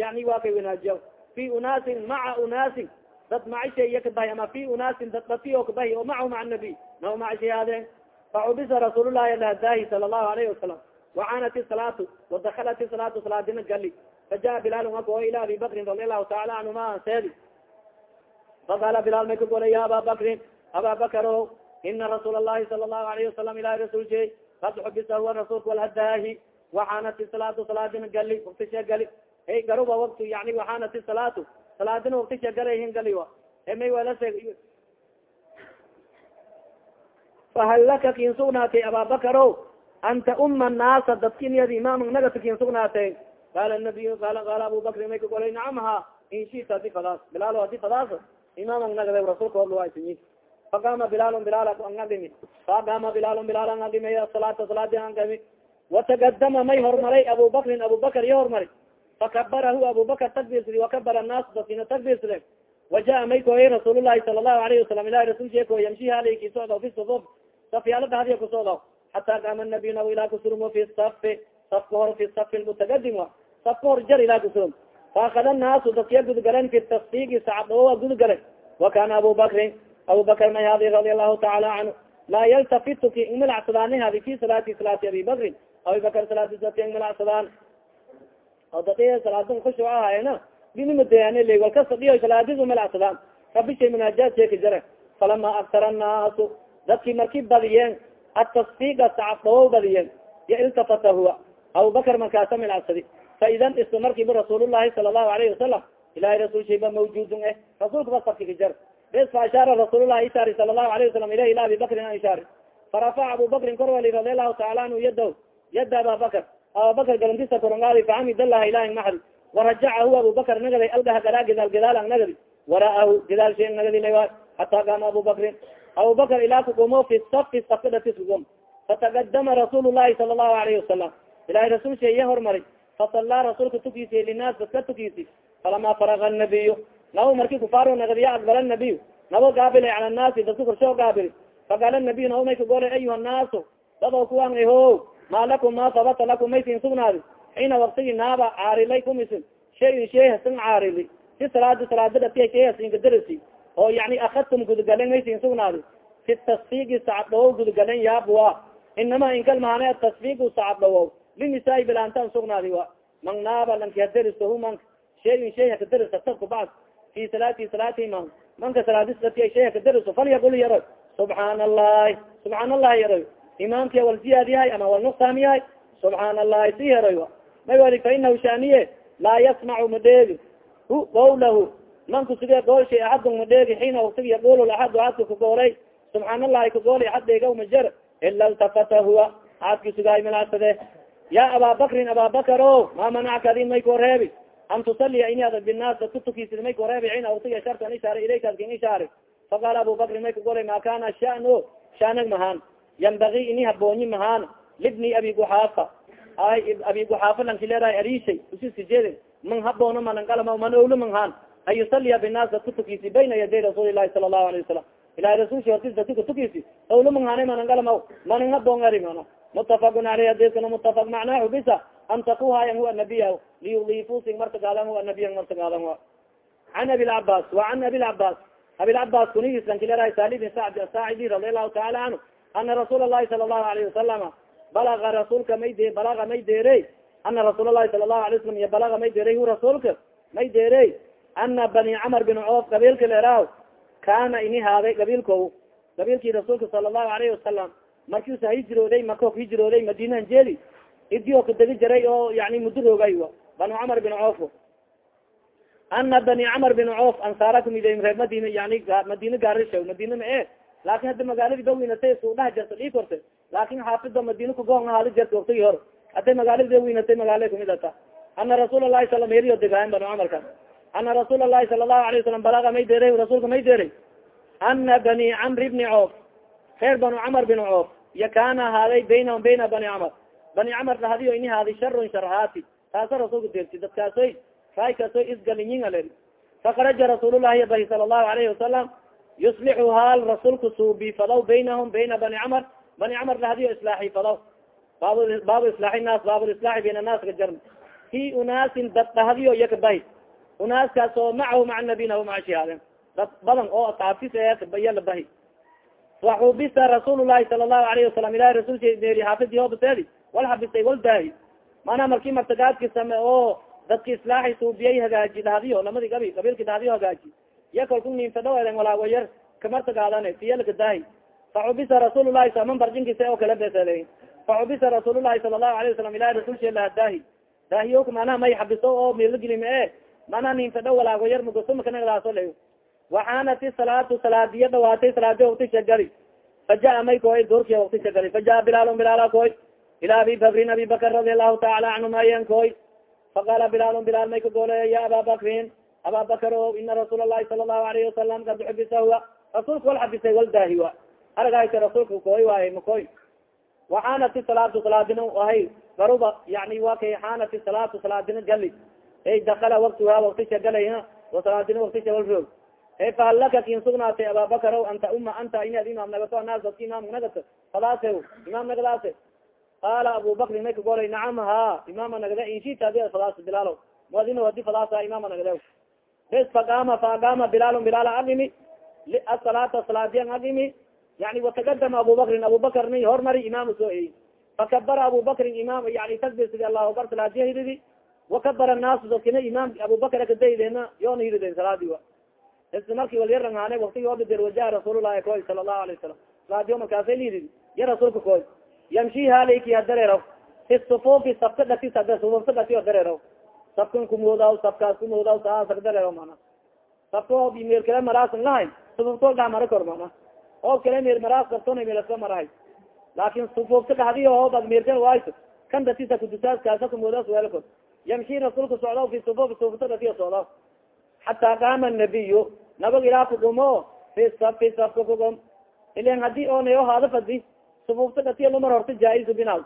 yani waa kay wanaajiya fi unaasin maca unaasin dad macisha iya kabahay ama fi unaasin dad dhatiyo kabahay oo macahu maca nabiy nao macishay haadeen facubisa rasuulullahi aladahi sala allahu alayhi wasalam wacanat salaatu wadakalat salaatu salaadina gali fajaءa bilaal ako ila abi bakrin radi alahu taala canhuma seedi faqala bilal may ka golay ya aba bakrin aba bakr o ina rasuul lahi sala lahu alayhi wasalam ilahi rasuulka kad xubisa huwa rasuulka walhadaahi waxaanati salaatu salaadina gali waktisha gali hey garuba waktu yani waxaanati salaatu salaadina waktisha galayhin gali a e may welase fahal laka kin sugnaatay aba bakar o anta uma naasa dadka inyad imaamg nagata kin sugnaatay qala nabiy qala qaala abu bakri may ka golay nacam ha in shita adi fadaas bilaalo adi fadaas imaam nagada rasulka odlawaasiyi faqama bilaal bilaal angagimi faqama bilaal bilaal angagimi salaata salaadi angami watagadama may hormaray abu bakrin abu bakr iyo hormari fakabarahu abu bakr takbirsadi wakabara annaas dadkina takbirsade wajaءa may kooyay rasuul lahi sala lahu alayhi wasalam ilahi rasulka ko yamshi halay ki socdo fi sufuf safyaala dhahdiya kusocdo xata qaama nabiy nab ilaa kusurmo fi safi safka hor fi safi lmutagadim a safka hor jar ilaa kusurum faakada naasu dadkiya gudgaleen fi tasfiigi sacadooa gudgale wakana abu bakrin abu bakr may hadi radi allahu taala canhu laa yaltafitu ki ingmilacsadaan hadi fi salaati salaati abi bakrin abi bakr salaati sati ingmilacsadaan o dadi salaadin kushuc ahayena binimadeyanl walkasta dhiyo salaadis umilacsadaan rabi shay munaajaad sheeki jare falama aktara annaasu dadki marki badiyeen atasfiga sacadoo badiyeen ya iltafata huwa abubakar markaasa milacsadi faidan isla markiiba rasuulullahi sala allahu alayhi wasalam ilahay rasul shayba mawjudun eh rasuulka ba safkika jar bes fa ashaara rasuulullahi ishaari sala allahu alayhi wasalam ilayh ila abi bakrin an ishaari farafaca abu bakrin korwali radi allahu taala anhu yadaw yada ababakar ababakar galantisa korongaadi faxamid allaha ilahi maxdi warajaca hu abubakar nagadi algaha garaa gidaal gidaal ang nagadi wara'ahu gidaal shay nagadi la xata qaama abu bakrin abubakar ilaa kukumo fi safi safka datisugum fatagadama rasuul sala allahu alayhi wasalam ilahay rasul sha fasallaa rasuulka tukiisi linaas dadka tukiisi falama faraga nabiyu nabo marki kufaaro nagadiya aqbala nabiy nabo gaabila cala naasi dadka korshoo gaabili faqaala nabiy nabo may kagolay ayuha naasu dadoo kuwan ho maa lakum ma sabata lakum maysin sugnaadi xiina waktigi naaba caarilay kumisin shayin shay hasin caarili si salaadi salaada dhatiya shay hasinka oo yani akadtum gudgalen maysin sugnaadi fi tasfiigi sacad dhawow gudgalen yaabwa inama inkalmaane atasfiigu sacad dhawow linisaai bilaantaan sugnaadi wa man naaba lanki hadaristo hu manka shayin shay hakadaris hatabka bacd fi salaati salaati man manka salaadis dhatiya shay hakadariso falyaqul yaro subxaana allahi subxaan allahi yaroy imaamkia wal ziyaad yahay ama wal nuqsaam yahay subxaana allahi si yaroy wa may wali fa inahu shaniye laa yasmacu madheegi hu qawlahu manku sige goolshay axadun madheegi xiina waktig yaqul axadu axadka kagoolay subxaan allahi kagoolay axad dheegaw majar ila ltafata huwa axadki sugaay milaasade ya abaa bakrin abaa bakar o ma manacka adin may koo reebi an tusaliya ini adag binaas dadku tukisid may koo reebi xiina waktig shartan ishaara ilaykaas kin ishaari faqaala abu bakrin may kagolay ma kana shano shanag mahaan yambagi ini haboonyi mahaan libni abi guxaafa ay abi guxaafa lanki leedahay arishay usiska jeedin man haboono manangalama man owlo manhaan an yusaliya binaas dadku tukisi bayna yaday rasuuli lahi sala allahu alayh wasalam ilahi rasulshi hortis dadka tukisi. Owlo manhaane manangalama manan haboon ari mutafaqun aleyh hadiskana mutafaq macnaahu bisa. An takuhayan huwa nabiya liyudifu sing martagaadan huwa nabiyan martagaadan wa can abi lcabaas wa can abi lcabaas abilcabaas kunigis lanki leedahay sali bin sacd asaacidi radi allahu taala canhu ana rasuul allahi sala allahu alayhi wasalama balaga rasuulka may de balaga may deerey ana rasuul lahi sala lahu alay slam iyo balaga may deerey hu rasuulka may deerey ana bani camar bin coof qabiilka leeraaw kana ini haaday qabiilko qabiilkii rasuulka sala allahu alayhi wasalam markiusa hijrooday maka hijrooday madinahan jeedi idio kadegi jaray oo yani muddo roogay bani camar bin coof ana bani camar bin coof ansaara kumid reer madina yani madina gaarisha madina ma e laakin hadda magaaladi bawinatay isku dhaha jarta dhii korta laakin xaafida madina kugoon haali jarta waktigi hor hadday magaaladi bawinatay magaala kumid ata. Ana rasuul lahi sala heliyo degaayen bani camarka ana rasuul lahi sala allahu alayh wasalam balaga may deeray rasuulka may deeray. Ana bani camr bni coof reer banu camar bin coof iyo kaana haaday baynahum bayna bani camar. Bani camar dhahdiyo ini haadi sharun sharhaati taasa rasuulka deerti dadkaasoy raykaasoy isgalinyin ale fakaraja bahi sala allahu alayhi wasalam yuslixu haal rasuulka suubi fadaw baynahum bayna bani camar. Bani camar dhahdiyo islaaxi fadaw. Bab baabu islaaxi naas baabulislaaxi bayna naas ka jarn fi unaasin dad dhahdiyo iya kabahi unaaskaas oo macahu maca nabiyna maca shihaadeen dad badan oo asaabtis iya labahi waxubisa rasuul lahi sala allahu alayhi wasalam ilahi rasulka neeri xaafidi hoobaseedi wal xabisay wal daahi maanaa marki martagaadki same oo dadki islaaxi suubiyay hagaaji dhahdiyo lamadi gabi qabiilki dhahdiyo hagaaji iya kalku ninfadho eden walaago yar kamartagaadane siyalka daahi facubisa rasuul lahi saman barjinkisa oo kala besele facubisa rasuul lahi sala lahu alayه wasalam ilahi rasul sheelaha daahi daahiyoka manaha may xabiso oo milagilime e manaa ninfadho walaago yar mugosumakanagdaaso le waxaanati salaatu salaadiya dhawaatay salaadi wakti shagali faja'a may koy durkiya wakti shagali faja'a bilaal bilaala koy ila abi bakrin abi bakr radi allahu taala canhum ayen koy faqala bilaal bilaal may kagooley ya aba bakrin aba bakr o ina rasuul alahi sala allahu alayhi wasalam kad xubisa huwa rasuulka wal xabisay wal daahiwa argayka rasuulka koy waaye makoy waxaanati salaatu salaadina ahay garuba yani wa kay xaanati salaatu salaadina gali ay dakala waktuha waktisha galay wa salaadina waktisha wal e fahallaka kin sugnaatay ababakar anta uma anta inaad imaam nagato anaas dadka imaam nagato fadaase imaam nagadaase qaala abu bakrin may kagolay nacam ha imaama nagade inshita adi fadaas bilaalo muadino adi fadaasa imaama nagade bes faqama faaqama bilaalo bilaala agimi asalaata salaadiyan agimi yani watagadama abu bakrin abu bakr ni hormari imaam soo eyi fakabara abu bakrin imaam yani takbir sidi allahu akbar salaadiya hiridi wakabara naasu dadkina imaam abu bakr kadaydeena yoona hiriden salaadi is marki wal yarangaane waktigi obider wajaha rasuululahi koy sala allahu alay wasalam salaadiyo markaasay liridi ya rasuulka koy yamshi haleyki hadareeraw fi sufufi sabka dhati sufufta dhati hadareeraw sabkan kumoodaw sabkaas kumoodaw saasaka dareeraw mana sabka oo meel kale maraasan lahay sufufto dha mara kor mana oo kale meel maraas kartona meelaska marahay. Laakin sufufta dhahdiyo oobad meelka wayso kan datisa kudusaas kaasa kumoodaas weela kor. Yamshi rasuulka socdaw fi sufufi sufufta dhatiyo socdaw xataa qaama nabiyu nabag ilaa kugumo fi safi safka kugum ilan haddii onayo haada fadi sufufta dhatiyo lumar horta jaa-isu binaw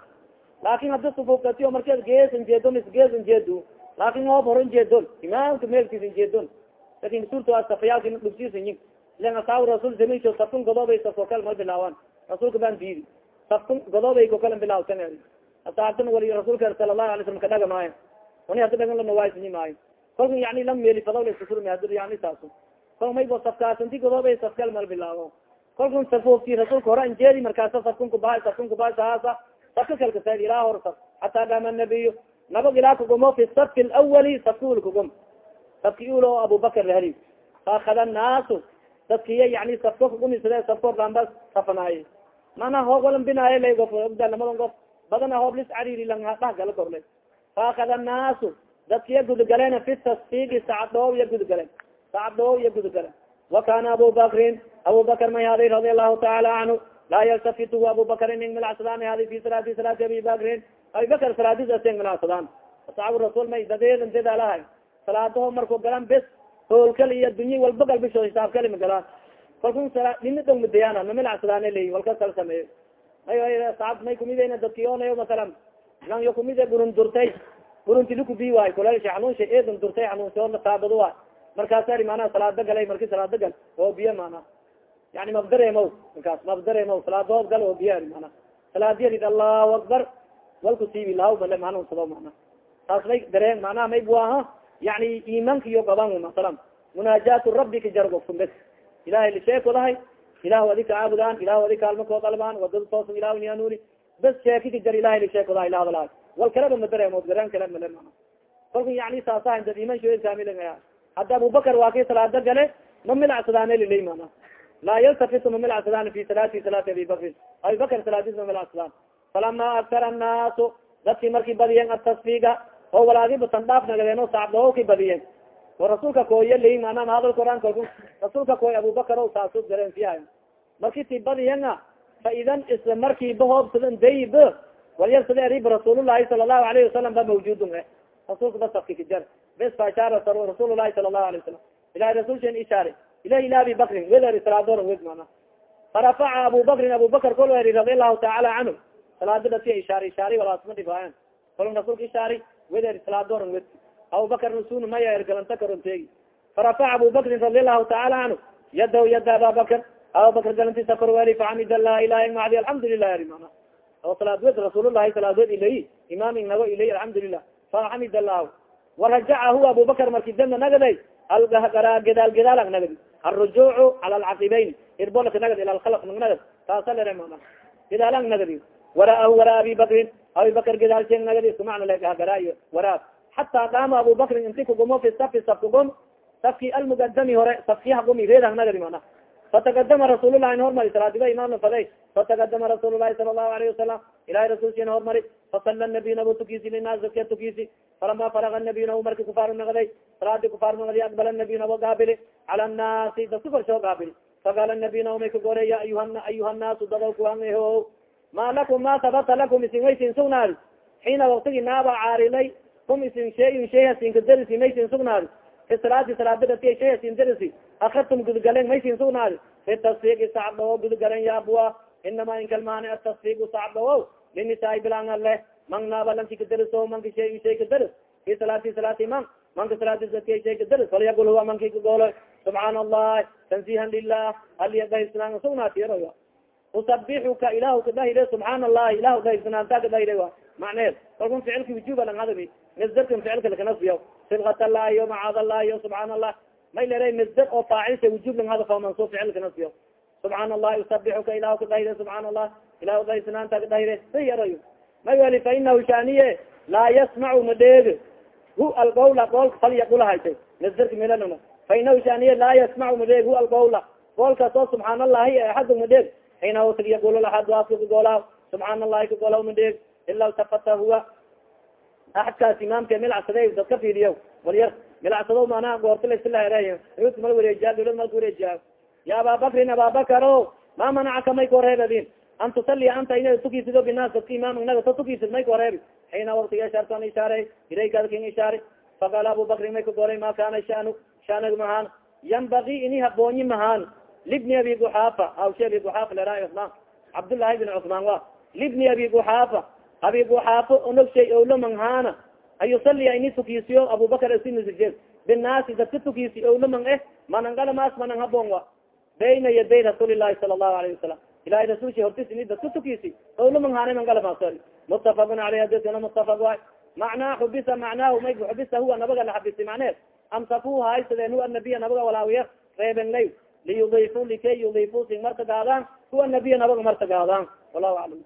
laakin haddi sufuf dhatiyo markeed geesan jeedon is geesan jeedu. Laakin hoob horan jeedon imaamka meelkiisan jeedon laakiin suurta safayaalka dhugsiisanyin ilan asaabu rasul samiso safkun godoobay safko kale ma bilaawan rasuulka baan diidi. Safkun godoobay ko kala bilaawtan asaabtan wali rasuulka sala allahu alay slam kadhaga maayo ani hadi dhagan lanawaasanyi maayo kolka yani la meelifadawlasurmi hadi yani saas kol maybo safkaasanti godoobay safkal mal bilaawo kolkun safofti rasuulka hore anjeedi markaasa safkun kubahay safkun kubahay saasa safka kalkasa ilaa hor saf xataa gaama nabiy nabag ilaa kugumo fi safi lawali safki ul safki ul abubakar lahari faakada naasu dadkiya yani safka kugumisade safko gambas safanaaye mana hoob walan binaaye lay gof lamadan gof badana hoob lis cariri lang dhah gala korle faakada naasu dadkiya gudgaleen fi tasfiigi sacdhoow iya gudgaleen sacdhoow iya gudgaleen wa kana abu bakrin abu bakr may haday radi allahu taala canhu laa yaltafitu abu bakrin ing milacsadaan hadi fi salaati salaati abi bakrin. Abi bakr salaadis aseng milacsadaan asxaabu rasuul may dadeedan dedalahay salaadaho marku galan bes hoolkal iyo dunyi walba galbisho hisaab kali ma galaan kalkun dhini dong madayana mamilacsadaan leyi walka kala sameeyo may saab may kumideyna dadkionayo masalan lang yo kumide burun durtay burunti lukubi waayo kuleelsha xanuunsha eedan durtay xanuunsoola taabado waay markaasari manaa salaado galay marki salaado gal oo biyo mana yani mabdareemaw markaas mabdareemaw salaadoood gal oo biyo mana salaadiyarid allahu akbar. Walku siibi lahaw bale mahanuunsado mana taas may dareen manaha may buaha yani imanka iyo gaban masalan munaajaatu rabbika jargofkum bes ilahay lisheekodahay ilahu adi ka caabudaan ilahu adi kaalma koo dalbaan waddada toosan ilahu niyanuni bes sheekika jar ilahay lisheekodahay ilahadalahay wal kaleba madareemood garaan kale male mana kolka yani saasahan dad iman shoed kaamilaya hadda abubakar waa kay salaado gale ma milacsadaan lilay mana laa yaltafitu ma milacsadaan fi salaati salaati abi bakrin abi bakr salaadis ma milacsadaan falama aktara annaasu dadkii markii badiyeen atasfiga oo walaagiba tandhaaf nagadeen o saacdahowkii badiyeen. O rasuulka kooya lay mana hadal koraan kalku rasuulka kooy abubakar o saasu gareen fiyahay marki ti badiyena fa idan isla markiiba hoobsadan dayb walyar sida erib rasuulullahi sala allahu alayhi wasalam ba mawjudun e rasuulka ba safki kajar bes fa ishaara rasuul lahi sala allahu alayh wasalam ilahi rasulshen ishaare ilah ila abi bakrin wederi salaadoran weg mana farafaca abu bakrin abu bakr kol eri radi allahu taala canhu salaada dati ishaari ishaari walaasma dhifaayan kolon rasuulka ishaari wederi salaadoran weg abu bakr rasul maya er galanta karon teegi farafaca abu bakrin radi allahu taala canhu yadaw yada aba bakr abu bakr galantisa kor weli faxamid allah ilahi macdi alxamdulilah eri mana oo salaad wed rasuulullahi salaad wed ilay imaaming nago ilay alxamdulilah faxamid allah warajaca huwa abubakar marki dana nagaday algara gedaal gedaalag nagadi. Alrujuucu cala alcaqibayn. Irbolka nagad ila alkhalq nag nagad taasa lere mana gedaalang nagadi. Waraahu wara abi bakrin. Abibakr gadaalshen nagadi isku macna legagaraayo waraab xataa qaama abubakrin inti kugumo fi safi saf kugum safki almugadami hore safki hagumi reedang nagadi mana fatakadama rasuulullahi na hormari salaadiba imaamna faday fatakadama rasuul lahi sala allahu alayhi wasalam ilahi rasulkiina hormari fasala nabiy nabu tukisi linaas dadka tukisi falama faraga nabiy nabu marki kufaar nagaday salaadi kufaar nagadi aqbala nabiy nabo gaabili cala nnaasi dadka korshoo gaabili faqaala nabiy nabo may kagore ya ayuha ayuha nnaasu dadaw kuanho ma lakum ma sabata lakum isin waysin sugnaadi xiina waktigi naaba caarilay kum isin shayin shayhasinkadarisi maysin sugnaadi shayhasin darisi akadtum gudgalen maysin sugnaadi fi tasfiiqi sacdhawo gudgalen yaabua inama inkalmaani atasfiiqu sacdhawo linisaai bilanga leh mang naaba lanki kadariso manka shay shay kadaris fi salaati salaati man manka salaadi dadki shay kadaris falyagul huwa manki kagolo subxaana allah tansihan lilah alyadahisnaan sugnaati yaroya usabixuka ilahu kadahire subxaana allahi ilahu dahisnaanta kadahire wa macneed kalkun ficilka wujuba lang hadabi masdarkan ficilka lakanasbiya silkat allahi yo macaad allahi yo subxaana allah may lera masdar oo faacilsa wujub lang hadaf mansub ficilka nasbiya subxaana allahi usabixuka ilahu kadahire subxaana allah ilahu dahisnaanta kadahire si yarayo may weli fa inahu shaniye laa yasmacu madheeg hu alqawla qoolka falyaqula haytay masdarka milalana fa inahu shaniye laa yasmacu madheeg hu alqawla qoolkaas oo subxaana allahi axad madheeg xiina wtig yaqul aad aska kagoolaa subxaana allahi kagoolaw madheeg ila ltafata huwa axadkaas imaamka milcsade dadka fiiriyo walyar milcsado manaa goorta lasilahera mal wareejiya dawlad malka wareejiya ya ababakrin ababakaro ma manacaka may kawareebadin an tusalia anta ina tukisido binaas dadka imaam inaga ta tukisid may kawareebi xiina waktiga ishaarto an ishaare ilaykaad kin ishaari faqaala abubakrin may kagoolay ma kana shanu shanag mahaan yambagi ini haboonyi mahaan libni abi guxaafa awshe abi guxaafa lera cusmaan cabdullahi bin cusmaan wa libni abi guxaafa abi guxaafo onog shay owlo manhaana an yusaliya ini tukisiyo abubakar sinje binaasi dadka tukisi owlo man eh manangala maas manang haboon wa bayna yaday rasuuli lahi sala allahu alayhi wasalam ilahi rasulki hortis ini dadka tukisi owlo manhaana mangala maas mutafaqun aleyh adikana mutafaq waay macnaa xubisa macnaahu may xubisa huwa nabaga la xabisi macneed amsaku haysadeen huwa nabiya nabaga walaawiya reeben lay liyudifu likay yudifu sing martagaadaan huwa nabiya nabaga martagaadaan wallahu aclam